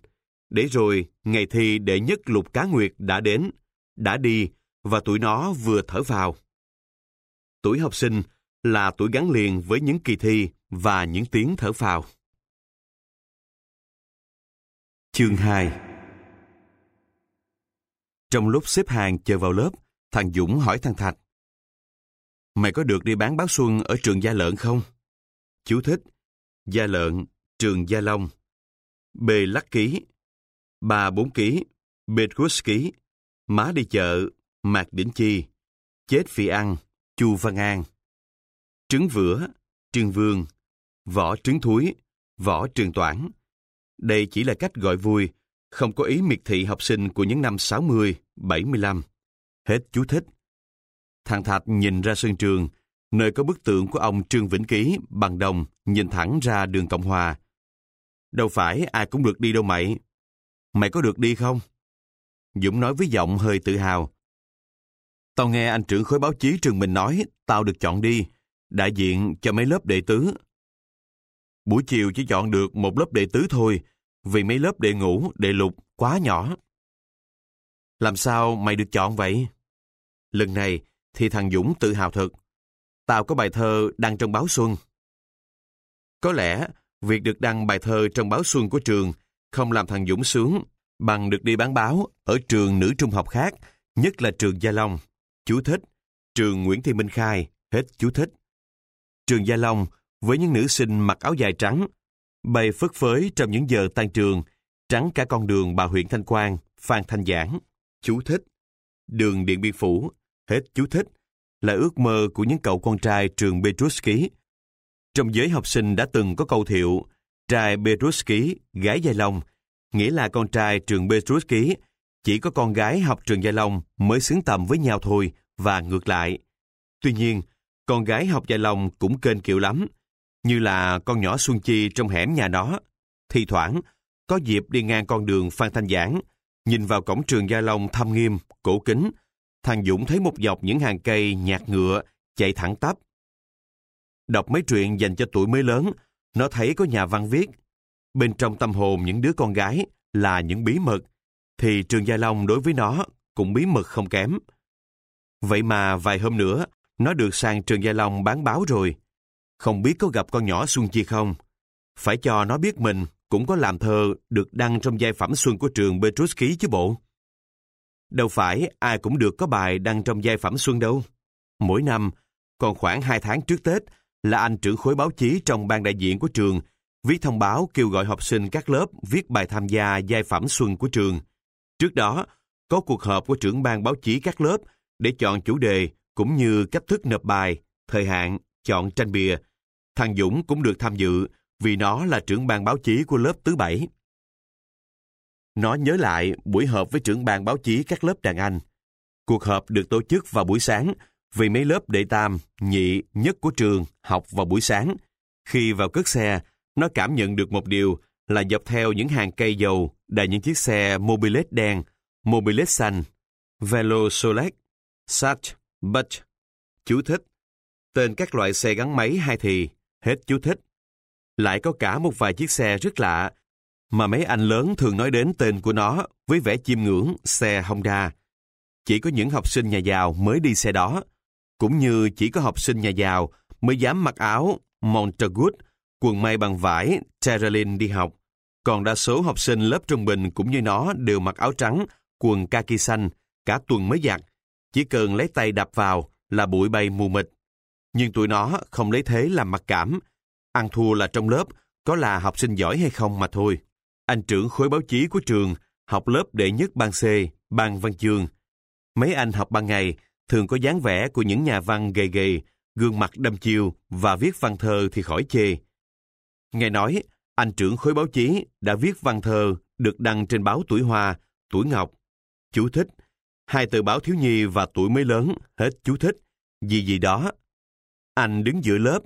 để rồi ngày thi đệ nhất lục cá nguyệt đã đến, đã đi và tụi nó vừa thở vào. Tuổi học sinh là tuổi gắn liền với những kỳ thi và những tiếng thở phào. Chương 2 Trong lúc xếp hàng chờ vào lớp, thằng Dũng hỏi thằng Thạch. Mày có được đi bán báo xuân ở trường Gia Lợn không? Chú thích. Gia Lợn, trường Gia Long. bê lắc ký. bà bốn ký. bệt rút ký. Má đi chợ. Mạc Đỉnh Chi. Chết vì ăn. Chu Văn An. Trứng vữa. Trương Vương. Võ trứng thúi. Võ trường toản. Đây chỉ là cách gọi vui, không có ý miệt thị học sinh của những năm 60, 75. Hết chú thích. Thằng Thạch nhìn ra sân trường, nơi có bức tượng của ông Trương Vĩnh Ký bằng đồng nhìn thẳng ra đường Cộng Hòa. Đâu phải ai cũng được đi đâu mày. Mày có được đi không? Dũng nói với giọng hơi tự hào. Tao nghe anh trưởng khối báo chí trường mình nói tao được chọn đi, đại diện cho mấy lớp đệ tứ. Buổi chiều chỉ chọn được một lớp đệ tứ thôi, vì mấy lớp đệ ngũ, đệ lục quá nhỏ. Làm sao mày được chọn vậy? Lần này thì thằng Dũng tự hào thật. Tao có bài thơ đăng trong báo Xuân. Có lẽ việc được đăng bài thơ trong báo Xuân của trường không làm thằng Dũng sướng bằng được đi bán báo ở trường nữ trung học khác, nhất là trường Gia Long. Chú thích. Trường Nguyễn Thị Minh Khai. Hết chú thích. Trường Gia Long với những nữ sinh mặc áo dài trắng, bay phất phới trong những giờ tan trường, trắng cả con đường bà huyện Thanh Quang, Phan Thanh Giảng. Chú thích. Đường Điện Biên Phủ. Hết chú thích. Là ước mơ của những cậu con trai trường Petruski. Trong giới học sinh đã từng có câu thiệu trai Petruski, gái Gia Long, nghĩa là con trai trường Petruski chỉ có con gái học trường Gia Long mới xứng tầm với nhau thôi và ngược lại. Tuy nhiên, con gái học Gia Long cũng kênh kiệu lắm, như là con nhỏ Xuân Chi trong hẻm nhà nó. Thì thoảng, có dịp đi ngang con đường Phan Thanh Giảng, nhìn vào cổng trường Gia Long thâm nghiêm, cổ kính, thằng Dũng thấy một dọc những hàng cây nhạt ngựa chạy thẳng tắp. Đọc mấy truyện dành cho tuổi mới lớn, nó thấy có nhà văn viết. Bên trong tâm hồn những đứa con gái là những bí mật, thì trường Gia Long đối với nó cũng bí mật không kém. Vậy mà vài hôm nữa, nó được sang trường Gia Long bán báo rồi. Không biết có gặp con nhỏ Xuân Chi không? Phải cho nó biết mình cũng có làm thơ được đăng trong giai phẩm Xuân của trường Petrus Ký chứ bộ. Đâu phải ai cũng được có bài đăng trong giai phẩm Xuân đâu. Mỗi năm, còn khoảng 2 tháng trước Tết là anh trưởng khối báo chí trong ban đại diện của trường viết thông báo kêu gọi học sinh các lớp viết bài tham gia giai phẩm Xuân của trường. Trước đó, có cuộc họp của trưởng ban báo chí các lớp để chọn chủ đề cũng như cách thức nộp bài, thời hạn, chọn tranh bìa. Thằng Dũng cũng được tham dự vì nó là trưởng ban báo chí của lớp thứ bảy. Nó nhớ lại buổi họp với trưởng ban báo chí các lớp đàn anh. Cuộc họp được tổ chức vào buổi sáng vì mấy lớp đệ tam, nhị, nhất của trường học vào buổi sáng. Khi vào cất xe, nó cảm nhận được một điều là dọc theo những hàng cây dầu đầy những chiếc xe mobilet đen, mobilet xanh, Velo Solex, Sach, Butch. Chú thích. Tên các loại xe gắn máy hai thì, hết chú thích. Lại có cả một vài chiếc xe rất lạ mà mấy anh lớn thường nói đến tên của nó với vẻ chiêm ngưỡng xe Honda. Chỉ có những học sinh nhà giàu mới đi xe đó, cũng như chỉ có học sinh nhà giàu mới dám mặc áo Montagut, quần may bằng vải Terralin đi học. Còn đa số học sinh lớp trung bình cũng như nó đều mặc áo trắng, quần kaki xanh, cả tuần mới giặt. Chỉ cần lấy tay đập vào là bụi bay mù mịt. Nhưng tụi nó không lấy thế làm mặc cảm. Ăn thua là trong lớp, có là học sinh giỏi hay không mà thôi. Anh trưởng khối báo chí của trường, học lớp đệ nhất ban C, ban văn chương. Mấy anh học ban ngày thường có dáng vẻ của những nhà văn gầy gầy, gương mặt đâm chiêu và viết văn thơ thì khỏi chê. Nghe nói, anh trưởng khối báo chí đã viết văn thơ được đăng trên báo Tuổi Hoa, Tuổi Ngọc. Chú thích, hai tờ báo thiếu nhi và tuổi mới lớn, hết chú thích, gì gì đó. Anh đứng giữa lớp,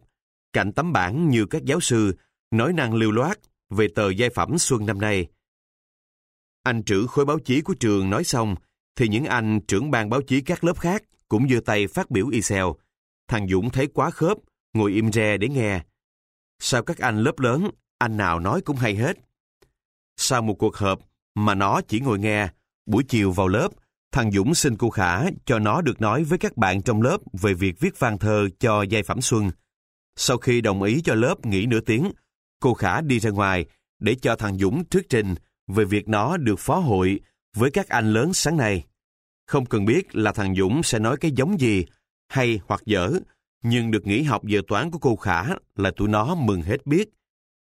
cạnh tấm bảng như các giáo sư, nói năng lưu loát về tờ giai phẩm xuân năm nay. Anh trưởng khối báo chí của trường nói xong, thì những anh trưởng ban báo chí các lớp khác cũng giơ tay phát biểu y xèo. Thằng Dũng thấy quá khớp, ngồi im re để nghe. Sao các anh lớp lớn, anh nào nói cũng hay hết. Sau một cuộc họp mà nó chỉ ngồi nghe, buổi chiều vào lớp, thằng Dũng xin cô Khả cho nó được nói với các bạn trong lớp về việc viết văn thơ cho giai phẩm xuân. Sau khi đồng ý cho lớp nghỉ nửa tiếng, cô Khả đi ra ngoài để cho thằng Dũng thuyết trình về việc nó được phó hội với các anh lớn sáng nay. Không cần biết là thằng Dũng sẽ nói cái giống gì, hay hoặc dở, nhưng được nghỉ học giờ toán của cô Khả là tụi nó mừng hết biết.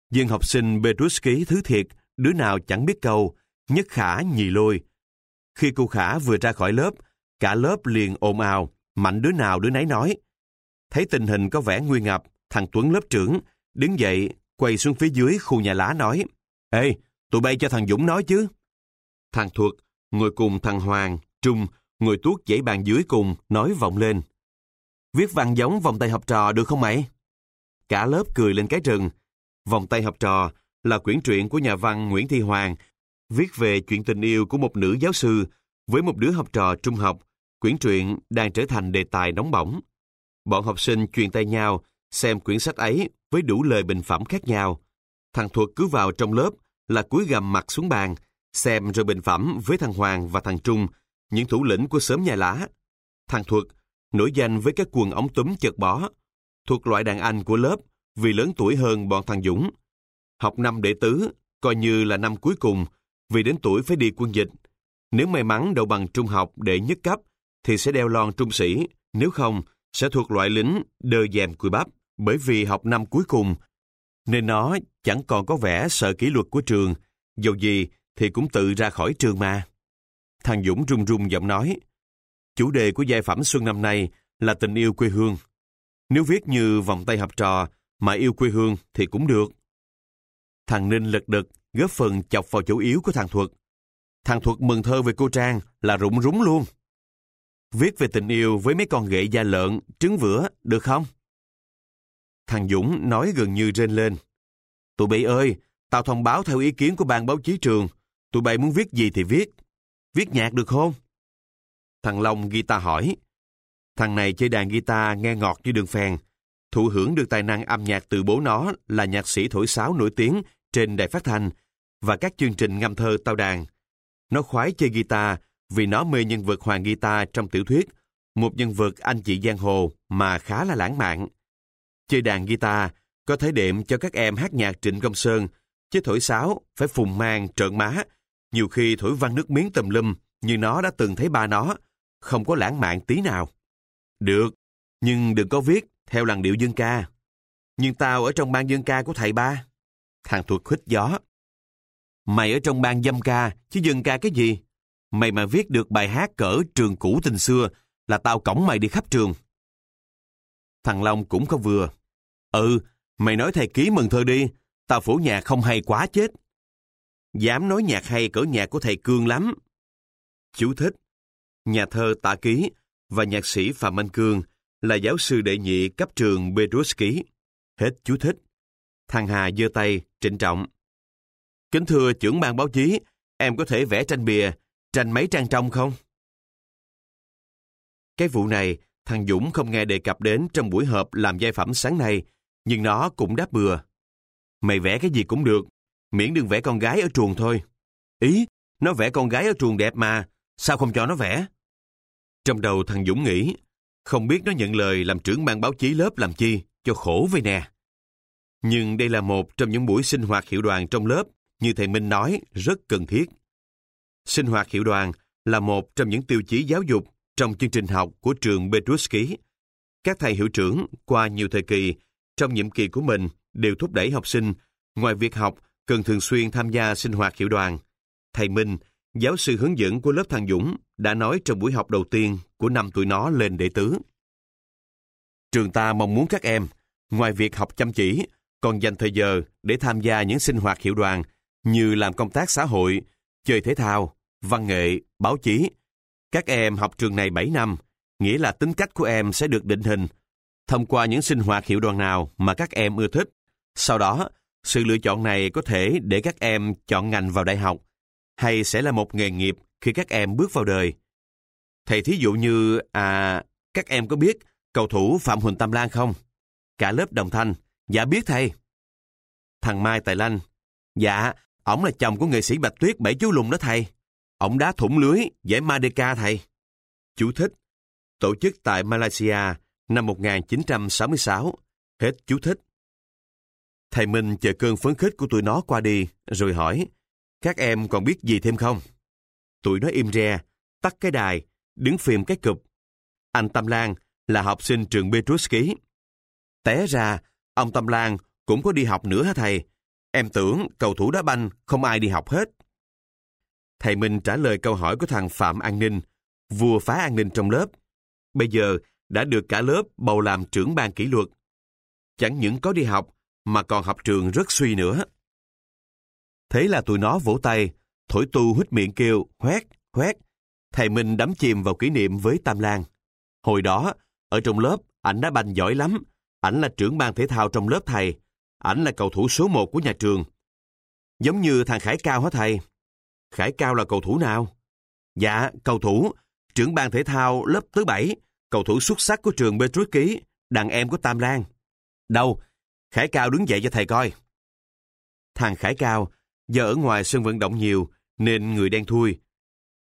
Nhưng học sinh Petruski thứ thiệt, đứa nào chẳng biết câu, nhất khả nhì lôi. Khi cô Khả vừa ra khỏi lớp, cả lớp liền ồn ào, mạnh đứa nào đứa nấy nói. Thấy tình hình có vẻ nguy ngập, thằng Tuấn lớp trưởng, đứng dậy, quay xuống phía dưới khu nhà lá nói, Ê, tụi bay cho thằng Dũng nói chứ. Thằng Thuật, ngồi cùng thằng Hoàng, Trung, ngồi tuốt dãy bàn dưới cùng, nói vọng lên. Viết văn giống vòng tay học trò được không mày? Cả lớp cười lên cái rừng. Vòng tay học trò là quyển truyện của nhà văn Nguyễn Thi Hoàng, viết về chuyện tình yêu của một nữ giáo sư với một đứa học trò trung học. Quyển truyện đang trở thành đề tài nóng bỏng. Bọn học sinh truyền tay nhau xem quyển sách ấy với đủ lời bình phẩm khác nhau. Thằng Thuật cứ vào trong lớp là cúi gầm mặt xuống bàn, xem rồi bình phẩm với thằng Hoàng và thằng Trung, những thủ lĩnh của xóm nhà lá. Thằng Thuật nổi danh với các quần ống túm chật bó, thuộc loại đàn anh của lớp vì lớn tuổi hơn bọn thằng Dũng. Học năm đệ tứ, coi như là năm cuối cùng, vì đến tuổi phải đi quân dịch. Nếu may mắn đậu bằng trung học để nhất cấp, thì sẽ đeo lon trung sĩ, nếu không, sẽ thuộc loại lính đơ dèm cùi bắp. Bởi vì học năm cuối cùng, nên nó chẳng còn có vẻ sợ kỷ luật của trường, dầu gì thì cũng tự ra khỏi trường mà. Thằng Dũng run run giọng nói, chủ đề của giai phẩm xuân năm nay là tình yêu quê hương. Nếu viết như vòng tay học trò mà yêu quê hương thì cũng được. Thằng Ninh lật đật góp phần chọc vào chỗ yếu của thằng Thuật. Thằng Thuật mừng thơ về cô Trang là rụng rúng luôn. Viết về tình yêu với mấy con ghệ da lợn, trứng vữa, được không? Thằng Dũng nói gần như rên lên. Tụi bay ơi, tao thông báo theo ý kiến của ban báo chí trường. Tụi bay muốn viết gì thì viết. Viết nhạc được không? Thằng Long guitar hỏi. Thằng này chơi đàn guitar nghe ngọt như đường phèn. Thụ hưởng được tài năng âm nhạc từ bố nó là nhạc sĩ thổi sáo nổi tiếng trên đài phát thanh và các chương trình ngâm thơ tao đàn. Nó khoái chơi guitar vì nó mê nhân vật Hoàng Guitar trong tiểu thuyết, một nhân vật anh chị giang hồ mà khá là lãng mạn. Chơi đàn guitar có thể đệm cho các em hát nhạc Trịnh Công Sơn, chứ thổi sáo phải phùng mang trợn má, nhiều khi thổi văn nước miếng tùm lum như nó đã từng thấy ba nó, không có lãng mạn tí nào. Được, nhưng đừng có viết theo làn điệu dân ca. Nhưng tao ở trong ban dân ca của thầy ba. Thằng thuật khích gió. Mày ở trong ban dâm ca, chứ dân ca cái gì? Mày mà viết được bài hát cỡ trường cũ tình xưa là tao cổng mày đi khắp trường. Thằng Long cũng có vừa. Ừ, mày nói thầy ký mừng thơ đi, tao phủ nhạc không hay quá chết. Dám nói nhạc hay cỡ nhạc của thầy Cương lắm. Chú thích. Nhà thơ Tạ Ký và nhạc sĩ Phạm Anh Cương là giáo sư đệ nhị cấp trường Petruski. Hết chú thích. Thằng Hà giơ tay, trịnh trọng. Kính thưa trưởng ban báo chí, em có thể vẽ tranh bìa, tranh mấy trang trong không? Cái vụ này, thằng Dũng không nghe đề cập đến trong buổi họp làm giai phẩm sáng nay, nhưng nó cũng đáp bừa. Mày vẽ cái gì cũng được, miễn đừng vẽ con gái ở chuồng thôi. Ý, nó vẽ con gái ở chuồng đẹp mà, sao không cho nó vẽ? Trong đầu thằng Dũng nghĩ, không biết nó nhận lời làm trưởng ban báo chí lớp làm chi, cho khổ vậy nè. Nhưng đây là một trong những buổi sinh hoạt hiệu đoàn trong lớp, như thầy Minh nói, rất cần thiết. Sinh hoạt hiệu đoàn là một trong những tiêu chí giáo dục trong chương trình học của trường Petruski. Các thầy hiệu trưởng qua nhiều thời kỳ trong nhiệm kỳ của mình đều thúc đẩy học sinh Ngoài việc học, cần thường xuyên tham gia sinh hoạt hiệu đoàn. Thầy Minh, giáo sư hướng dẫn của lớp thằng Dũng, đã nói trong buổi học đầu tiên của năm tuổi nó lên đệ tứ. Trường ta mong muốn các em, ngoài việc học chăm chỉ, còn dành thời giờ để tham gia những sinh hoạt hiệu đoàn như làm công tác xã hội, chơi thể thao, văn nghệ, báo chí. Các em học trường này 7 năm, nghĩa là tính cách của em sẽ được định hình thông qua những sinh hoạt hiệu đoàn nào mà các em ưa thích. Sau đó, sự lựa chọn này có thể để các em chọn ngành vào đại học, hay sẽ là một nghề nghiệp khi các em bước vào đời. Thầy thí dụ như, à, các em có biết cầu thủ Phạm Huỳnh Tam Lan không? Cả lớp đồng thanh, dạ biết thầy. Thằng Mai Tài Lanh, dạ, ổng là chồng của nghệ sĩ Bạch Tuyết Bảy Chú Lùng đó thầy. Ổng đá thủng lưới, giải Madeka thầy. Chú thích, tổ chức tại Malaysia năm 1966, hết chú thích. Thầy Minh chờ cơn phấn khích của tụi nó qua đi, rồi hỏi, các em còn biết gì thêm không? Tụi nó im re, tắt cái đài, đứng phim cái cụp. Anh Tâm Lan là học sinh trường Petruski. Té ra, ông Tâm Lan cũng có đi học nữa hả thầy? Em tưởng cầu thủ đá banh không ai đi học hết. Thầy Minh trả lời câu hỏi của thằng Phạm An Ninh, vua phá an ninh trong lớp. Bây giờ đã được cả lớp bầu làm trưởng ban kỷ luật. Chẳng những có đi học, mà còn học trường rất suy nữa. Thế là tụi nó vỗ tay, thổi tu hít miệng kêu, hoét, hoét. Thầy Minh đắm chìm vào kỷ niệm với Tam Lan. Hồi đó, ở trong lớp, ảnh đã banh giỏi lắm. Ảnh là trưởng ban thể thao trong lớp thầy. Ảnh là cầu thủ số một của nhà trường. Giống như thằng Khải Cao hả thầy? Khải Cao là cầu thủ nào? Dạ, cầu thủ, trưởng ban thể thao lớp thứ bảy, cầu thủ xuất sắc của trường Petrus Ký, đàn em của Tam Lan. Đâu? Khải Cao đứng dậy cho thầy coi. Thằng Khải Cao, giờ ở ngoài sân vận động nhiều, nên người đen thui.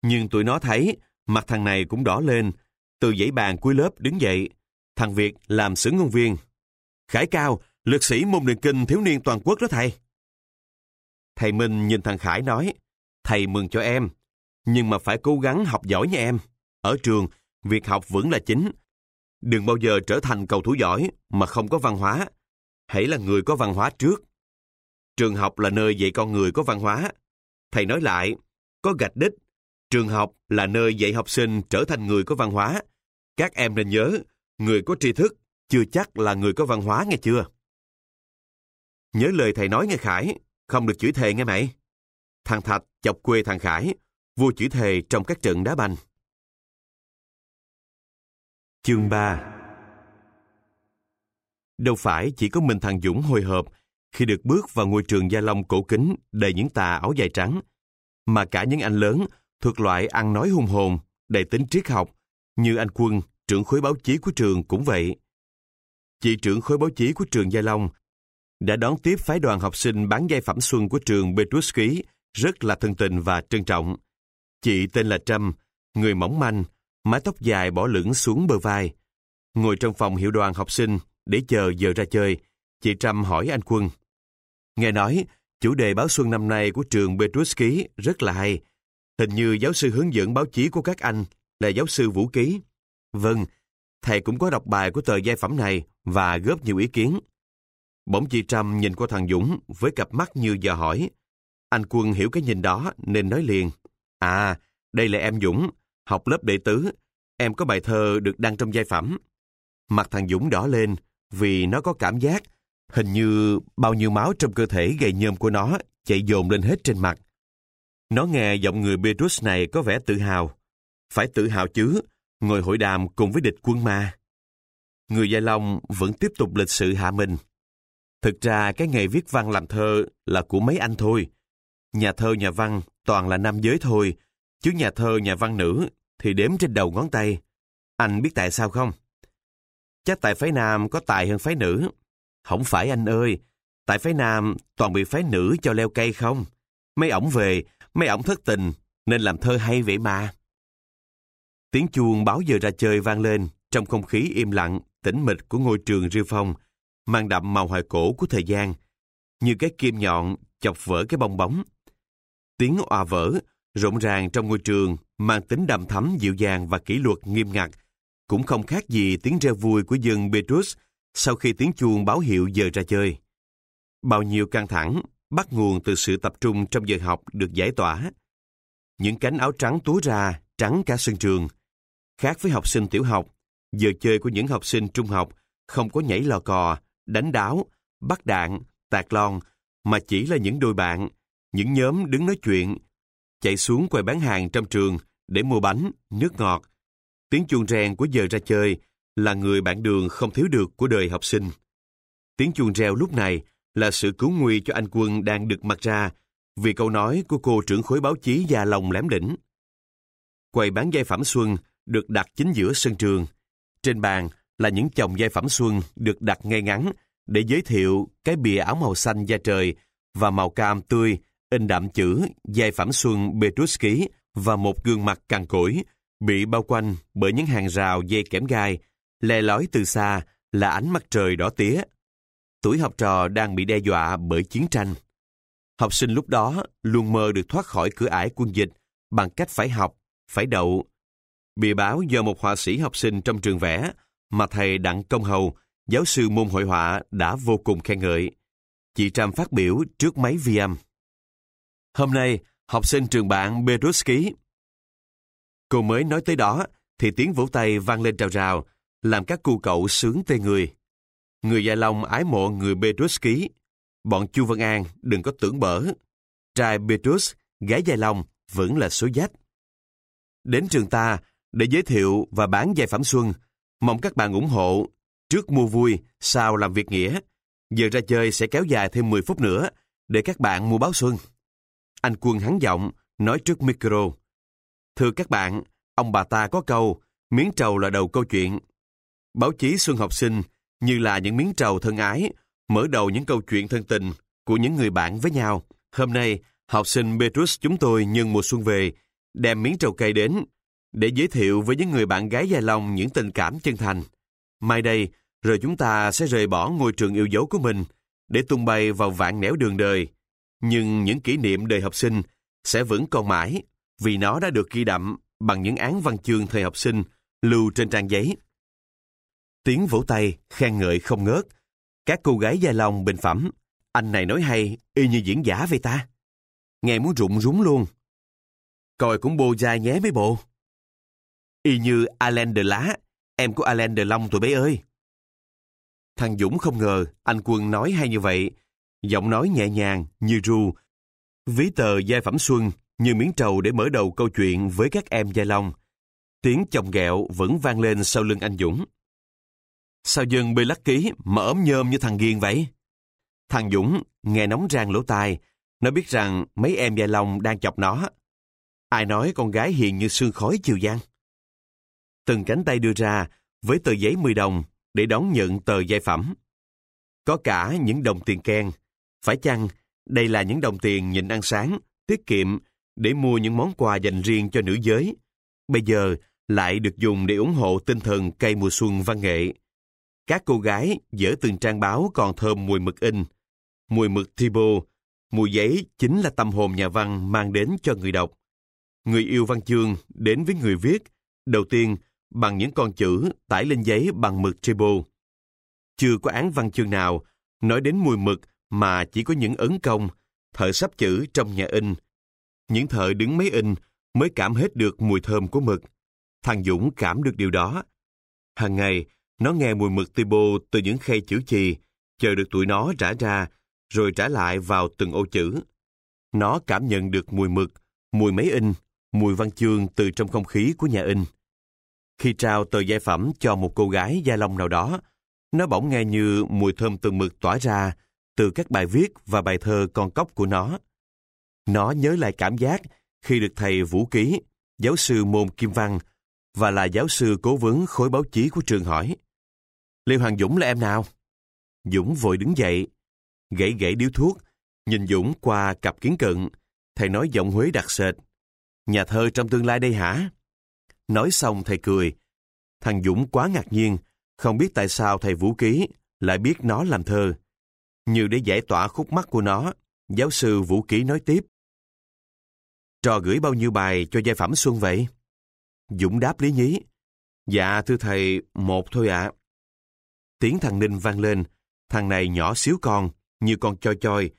Nhưng tụi nó thấy, mặt thằng này cũng đỏ lên, từ dãy bàn cuối lớp đứng dậy. Thằng Việt làm xứng ngôn viên. Khải Cao, lực sĩ môn đường kinh thiếu niên toàn quốc đó thầy. Thầy Minh nhìn thằng Khải nói, thầy mừng cho em, nhưng mà phải cố gắng học giỏi nha em. Ở trường, việc học vẫn là chính. Đừng bao giờ trở thành cầu thủ giỏi mà không có văn hóa. Hãy là người có văn hóa trước. Trường học là nơi dạy con người có văn hóa. Thầy nói lại, có gạch đích. Trường học là nơi dạy học sinh trở thành người có văn hóa. Các em nên nhớ, người có tri thức chưa chắc là người có văn hóa nghe chưa? Nhớ lời thầy nói nghe Khải, không được chửi thề nghe mày. Thằng Thạch chọc quê thằng Khải, vua chửi thề trong các trận đá banh. Chương 3 Đâu phải chỉ có mình thằng Dũng hồi hộp khi được bước vào ngôi trường Gia Long cổ kính đầy những tà áo dài trắng, mà cả những anh lớn thuộc loại ăn nói hùng hồn, đầy tính triết học, như anh Quân, trưởng khối báo chí của trường cũng vậy. Chị trưởng khối báo chí của trường Gia Long đã đón tiếp phái đoàn học sinh bán giai phẩm xuân của trường Petruski rất là thân tình và trân trọng. Chị tên là Trâm, người mỏng manh, mái tóc dài bỏ lửng xuống bờ vai. Ngồi trong phòng hiệu đoàn học sinh để chờ giờ ra chơi, chị Trâm hỏi anh Quân. Nghe nói, chủ đề báo xuân năm nay của trường Petrus Ký rất là hay. Hình như giáo sư hướng dẫn báo chí của các anh là giáo sư Vũ Ký. Vâng, thầy cũng có đọc bài của tờ giai phẩm này và góp nhiều ý kiến. Bỗng chị Trâm nhìn qua thằng Dũng với cặp mắt như giờ hỏi. Anh Quân hiểu cái nhìn đó nên nói liền. À, đây là em Dũng, học lớp đệ tứ. Em có bài thơ được đăng trong giai phẩm. Mặt thằng Dũng đỏ lên vì nó có cảm giác hình như bao nhiêu máu trong cơ thể gầy nhôm của nó chạy dồn lên hết trên mặt. Nó nghe giọng người Beirut này có vẻ tự hào. Phải tự hào chứ, ngồi hội đàm cùng với địch quân ma. Người Gia Long vẫn tiếp tục lịch sự hạ mình. Thực ra cái nghề viết văn làm thơ là của mấy anh thôi. Nhà thơ nhà văn toàn là nam giới thôi, chứ nhà thơ nhà văn nữ thì đếm trên đầu ngón tay. Anh biết tại sao không? Chắc tại phái nam có tài hơn phái nữ. Không phải anh ơi, tại phái nam toàn bị phái nữ cho leo cây không. Mấy ổng về, mấy ổng thất tình, nên làm thơ hay vậy mà. Tiếng chuông báo giờ ra chơi vang lên trong không khí im lặng, tĩnh mịch của ngôi trường Riêu Phong, mang đậm màu hoài cổ của thời gian, như cái kim nhọn chọc vỡ cái bong bóng. Tiếng òa vỡ, rộn ràng trong ngôi trường, mang tính đầm thắm dịu dàng và kỷ luật nghiêm ngặt, cũng không khác gì tiếng reo vui của dân Petrus sau khi tiếng chuông báo hiệu giờ ra chơi. Bao nhiêu căng thẳng bắt nguồn từ sự tập trung trong giờ học được giải tỏa. Những cánh áo trắng túa ra, trắng cả sân trường. Khác với học sinh tiểu học, giờ chơi của những học sinh trung học không có nhảy lò cò, đánh đáo, bắt đạn, tạc lon, mà chỉ là những đôi bạn, những nhóm đứng nói chuyện, chạy xuống quầy bán hàng trong trường để mua bánh, nước ngọt. Tiếng chuông rèn của giờ ra chơi là người bạn đường không thiếu được của đời học sinh. Tiếng chuông reo lúc này là sự cứu nguy cho anh Quân đang được mặt ra vì câu nói của cô trưởng khối báo chí già lòng lém đỉnh. Quầy bán giai phẩm xuân được đặt chính giữa sân trường. Trên bàn là những chồng giai phẩm xuân được đặt ngay ngắn để giới thiệu cái bìa áo màu xanh da trời và màu cam tươi in đậm chữ dài phẩm xuân Petruski và một gương mặt cằn cỗi bị bao quanh bởi những hàng rào dây kẽm gai lè lói từ xa là ánh mặt trời đỏ tía. Tuổi học trò đang bị đe dọa bởi chiến tranh. Học sinh lúc đó luôn mơ được thoát khỏi cửa ải quân dịch bằng cách phải học, phải đậu. Bìa báo do một họa sĩ học sinh trong trường vẽ mà thầy Đặng Công Hầu, giáo sư môn hội họa đã vô cùng khen ngợi. Chị Trâm phát biểu trước máy vi âm. Hôm nay, học sinh trường bạn Beruski. Cô mới nói tới đó, thì tiếng vỗ tay vang lên rào rào, làm các cu cậu sướng tê người. Người Gia Long ái mộ người Beruski. Bọn Chu Văn An đừng có tưởng bở. Trai Berus gái Gia Long vẫn là số dách. Đến trường ta để giới thiệu và bán giai phẩm xuân. Mong các bạn ủng hộ. Trước mua vui, sau làm việc nghĩa. Giờ ra chơi sẽ kéo dài thêm 10 phút nữa để các bạn mua báo xuân. Anh Quân hắn giọng, nói trước micro. Thưa các bạn, ông bà ta có câu, miếng trầu là đầu câu chuyện. Báo chí Xuân học sinh như là những miếng trầu thân ái, mở đầu những câu chuyện thân tình của những người bạn với nhau. Hôm nay, học sinh Petrus chúng tôi nhân mùa xuân về, đem miếng trầu cây đến để giới thiệu với những người bạn gái dài lòng những tình cảm chân thành. Mai đây, rồi chúng ta sẽ rời bỏ ngôi trường yêu dấu của mình để tung bay vào vạn nẻo đường đời. Nhưng những kỷ niệm đời học sinh sẽ vẫn còn mãi vì nó đã được ghi đậm bằng những án văn chương thời học sinh lưu trên trang giấy. Tiếng vỗ tay, khen ngợi không ngớt. Các cô gái dài lòng bình phẩm. Anh này nói hay, y như diễn giả vậy ta. Nghe muốn rụng rúng luôn. Coi cũng bô dài nhé mấy bộ. Y như Alain de Lá, em của Alain de Long tụi bé ơi. Thằng Dũng không ngờ anh Quân nói hay như vậy. Giọng nói nhẹ nhàng, như ru. Ví tờ giai phẩm xuân như miếng trầu để mở đầu câu chuyện với các em Gia Long. Tiếng chồng ghẹo vẫn vang lên sau lưng anh Dũng. Sao dân bê lắc ký mà ốm nhôm như thằng Ghiền vậy? Thằng Dũng nghe nóng rang lỗ tai, nó biết rằng mấy em Gia Long đang chọc nó. Ai nói con gái hiền như sương khói chiều giang? Từng cánh tay đưa ra với tờ giấy 10 đồng để đón nhận tờ giai phẩm. Có cả những đồng tiền ken. Phải chăng đây là những đồng tiền nhịn ăn sáng, tiết kiệm để mua những món quà dành riêng cho nữ giới? Bây giờ lại được dùng để ủng hộ tinh thần cây mùa xuân văn nghệ. Các cô gái dỡ từng trang báo còn thơm mùi mực in. Mùi mực Thibaut, mùi giấy chính là tâm hồn nhà văn mang đến cho người đọc. Người yêu văn chương đến với người viết, đầu tiên bằng những con chữ tải lên giấy bằng mực Thibaut. Chưa có án văn chương nào nói đến mùi mực mà chỉ có những ấn công, thợ sắp chữ trong nhà in. Những thợ đứng máy in mới cảm hết được mùi thơm của mực. Thằng Dũng cảm được điều đó. Hàng ngày, nó nghe mùi mực Tibo từ những khay chữ chì, chờ được tụi nó trả ra, rồi trả lại vào từng ô chữ. Nó cảm nhận được mùi mực, mùi máy in, mùi văn chương từ trong không khí của nhà in. Khi trao tờ giải phẩm cho một cô gái da lông nào đó, nó bỗng nghe như mùi thơm từ mực tỏa ra từ các bài viết và bài thơ con cóc của nó. Nó nhớ lại cảm giác khi được thầy Vũ Ký, giáo sư môn Kim Văn, và là giáo sư cố vấn khối báo chí của trường hỏi. Liệu Hoàng Dũng là em nào? Dũng vội đứng dậy, gãy gãy điếu thuốc, nhìn Dũng qua cặp kiến cận. Thầy nói giọng Huế đặc sệt. Nhà thơ trong tương lai đây hả? Nói xong thầy cười. Thằng Dũng quá ngạc nhiên, không biết tại sao thầy Vũ Ký lại biết nó làm thơ. Như để giải tỏa khúc mắc của nó, giáo sư Vũ Ký nói tiếp. Trò gửi bao nhiêu bài cho giai phẩm Xuân vậy? Dũng đáp lý nhí. Dạ thưa thầy, một thôi ạ. Tiếng thằng Ninh vang lên. Thằng này nhỏ xíu con, như con choi choi,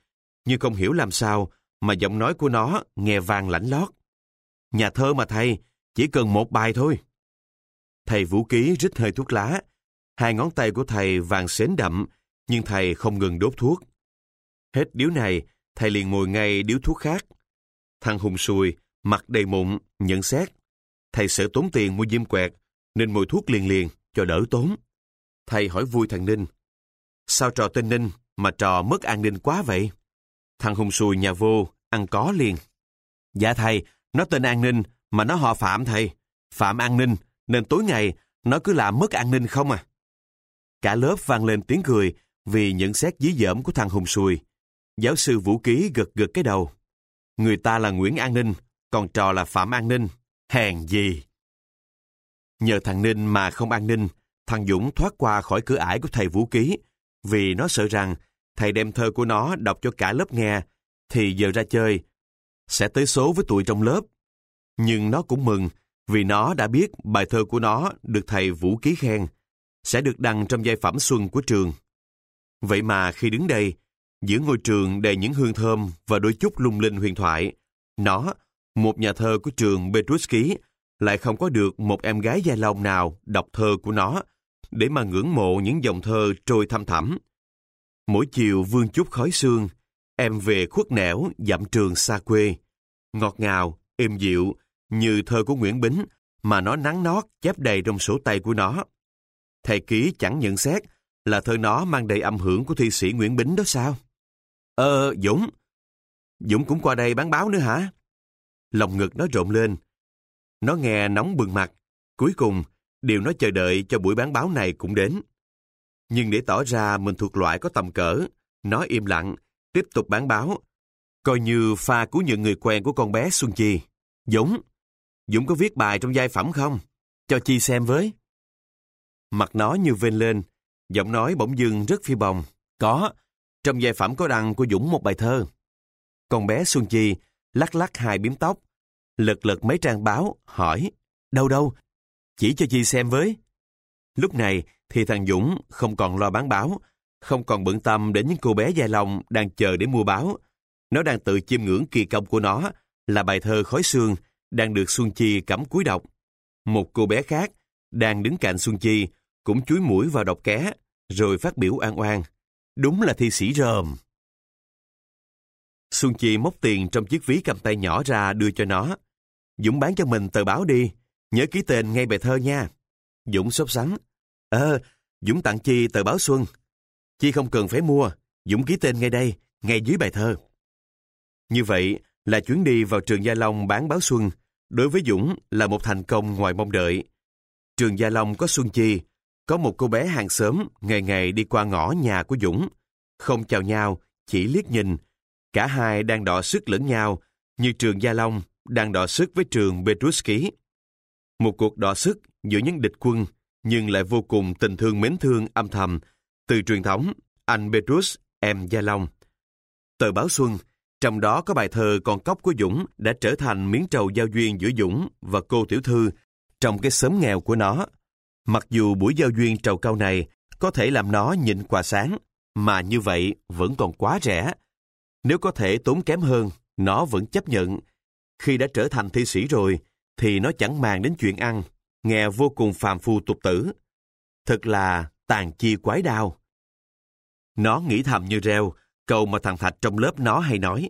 nhưng không hiểu làm sao mà giọng nói của nó nghe vang lãnh lót. Nhà thơ mà thầy, chỉ cần một bài thôi. Thầy Vũ Ký rít hơi thuốc lá. Hai ngón tay của thầy vàng xến đậm, nhưng thầy không ngừng đốt thuốc. Hết điếu này, thầy liền ngồi ngay điếu thuốc khác. Thằng Hùng sùi, mặt đầy mụn, nhận xét. Thầy sợ tốn tiền mua diêm quẹt, nên mồi thuốc liền liền, cho đỡ tốn. Thầy hỏi vui thằng Ninh. Sao trò tên Ninh mà trò mất an ninh quá vậy? Thằng Hùng sùi nhà vô, ăn có liền. Dạ thầy, nó tên An Ninh, mà nó họ Phạm thầy. Phạm An Ninh, nên tối ngày nó cứ làm mất an ninh không à. Cả lớp vang lên tiếng cười vì nhận xét dí dỏm của thằng Hùng Sùi. Giáo sư Vũ Ký gật gật cái đầu. Người ta là Nguyễn An Ninh, còn trò là Phạm An Ninh. Hèn gì? Nhờ thằng Ninh mà không an ninh, thằng Dũng thoát qua khỏi cửa ải của thầy Vũ Ký vì nó sợ rằng thầy đem thơ của nó đọc cho cả lớp nghe thì giờ ra chơi sẽ tới số với tụi trong lớp. Nhưng nó cũng mừng vì nó đã biết bài thơ của nó được thầy Vũ Ký khen, sẽ được đăng trong giai phẩm xuân của trường. Vậy mà khi đứng đây, giữa ngôi trường đầy những hương thơm và đôi chút lung linh huyền thoại, nó, một nhà thơ của trường Petruski, lại không có được một em gái gia long nào đọc thơ của nó để mà ngưỡng mộ những dòng thơ trôi thăm thẳm. Mỗi chiều vương chút khói sương, em về khuất nẻo dặm trường xa quê. Ngọt ngào, êm dịu, như thơ của Nguyễn Bính mà nó nắng nót chép đầy trong sổ tay của nó. Thầy ký chẳng nhận xét là thơ nó mang đầy âm hưởng của thi sĩ Nguyễn Bính đó sao? Ờ, Dũng. Dũng cũng qua đây bán báo nữa hả? Lòng ngực nó rộn lên. Nó nghe nóng bừng mặt. Cuối cùng, điều nó chờ đợi cho buổi bán báo này cũng đến. Nhưng để tỏ ra mình thuộc loại có tầm cỡ, nó im lặng, tiếp tục bán báo. Coi như pha cứu những người quen của con bé Xuân Chi. Dũng, Dũng có viết bài trong giai phẩm không? Cho Chi xem với. Mặt nó như vên lên, giọng nói bỗng dưng rất phi bồng. Có, trong giải phẩm có đăng của Dũng một bài thơ. Con bé Xuân Chi lắc lắc hai biếm tóc, lật lật mấy trang báo, hỏi, đâu đâu, chỉ cho Chi xem với. Lúc này thì thằng Dũng không còn lo bán báo, không còn bận tâm đến những cô bé dài lòng đang chờ để mua báo. Nó đang tự chiêm ngưỡng kỳ công của nó là bài thơ Khói Sương đang được Xuân Chi cắm cúi đọc. Một cô bé khác đang đứng cạnh Xuân Chi cũng chúi mũi vào đọc ké rồi phát biểu an oan. Đúng là thi sĩ rờm. Xuân Chi móc tiền trong chiếc ví cầm tay nhỏ ra đưa cho nó. Dũng bán cho mình tờ báo đi, nhớ ký tên ngay bài thơ nha. Dũng sốt sắng. Ờ, Dũng tặng Chi tờ báo Xuân. Chi không cần phải mua, Dũng ký tên ngay đây, ngay dưới bài thơ. Như vậy là chuyến đi vào trường Gia Long bán báo Xuân, đối với Dũng là một thành công ngoài mong đợi. Trường Gia Long có Xuân Chi, có một cô bé hàng xóm ngày ngày đi qua ngõ nhà của Dũng. Không chào nhau, chỉ liếc nhìn. Cả hai đang đọ sức lẫn nhau, như trường Gia Long đang đọ sức với trường Petruski. Một cuộc đọ sức giữa những địch quân, nhưng lại vô cùng tình thương mến thương âm thầm, từ truyền thống anh Petrus, em Gia Long. Tờ báo Xuân, trong đó có bài thơ Con cóc của Dũng đã trở thành miếng trầu giao duyên giữa Dũng và cô tiểu thư trong cái xóm nghèo của nó. Mặc dù buổi giao duyên trầu cao này có thể làm nó nhịn quà sáng, mà như vậy vẫn còn quá rẻ. Nếu có thể tốn kém hơn, nó vẫn chấp nhận. Khi đã trở thành thi sĩ rồi, thì nó chẳng màng đến chuyện ăn, nghe vô cùng phàm phu tục tử. Thật là tàn chi quái đau. Nó nghĩ thầm như reo, câu mà thằng Thạch trong lớp nó hay nói.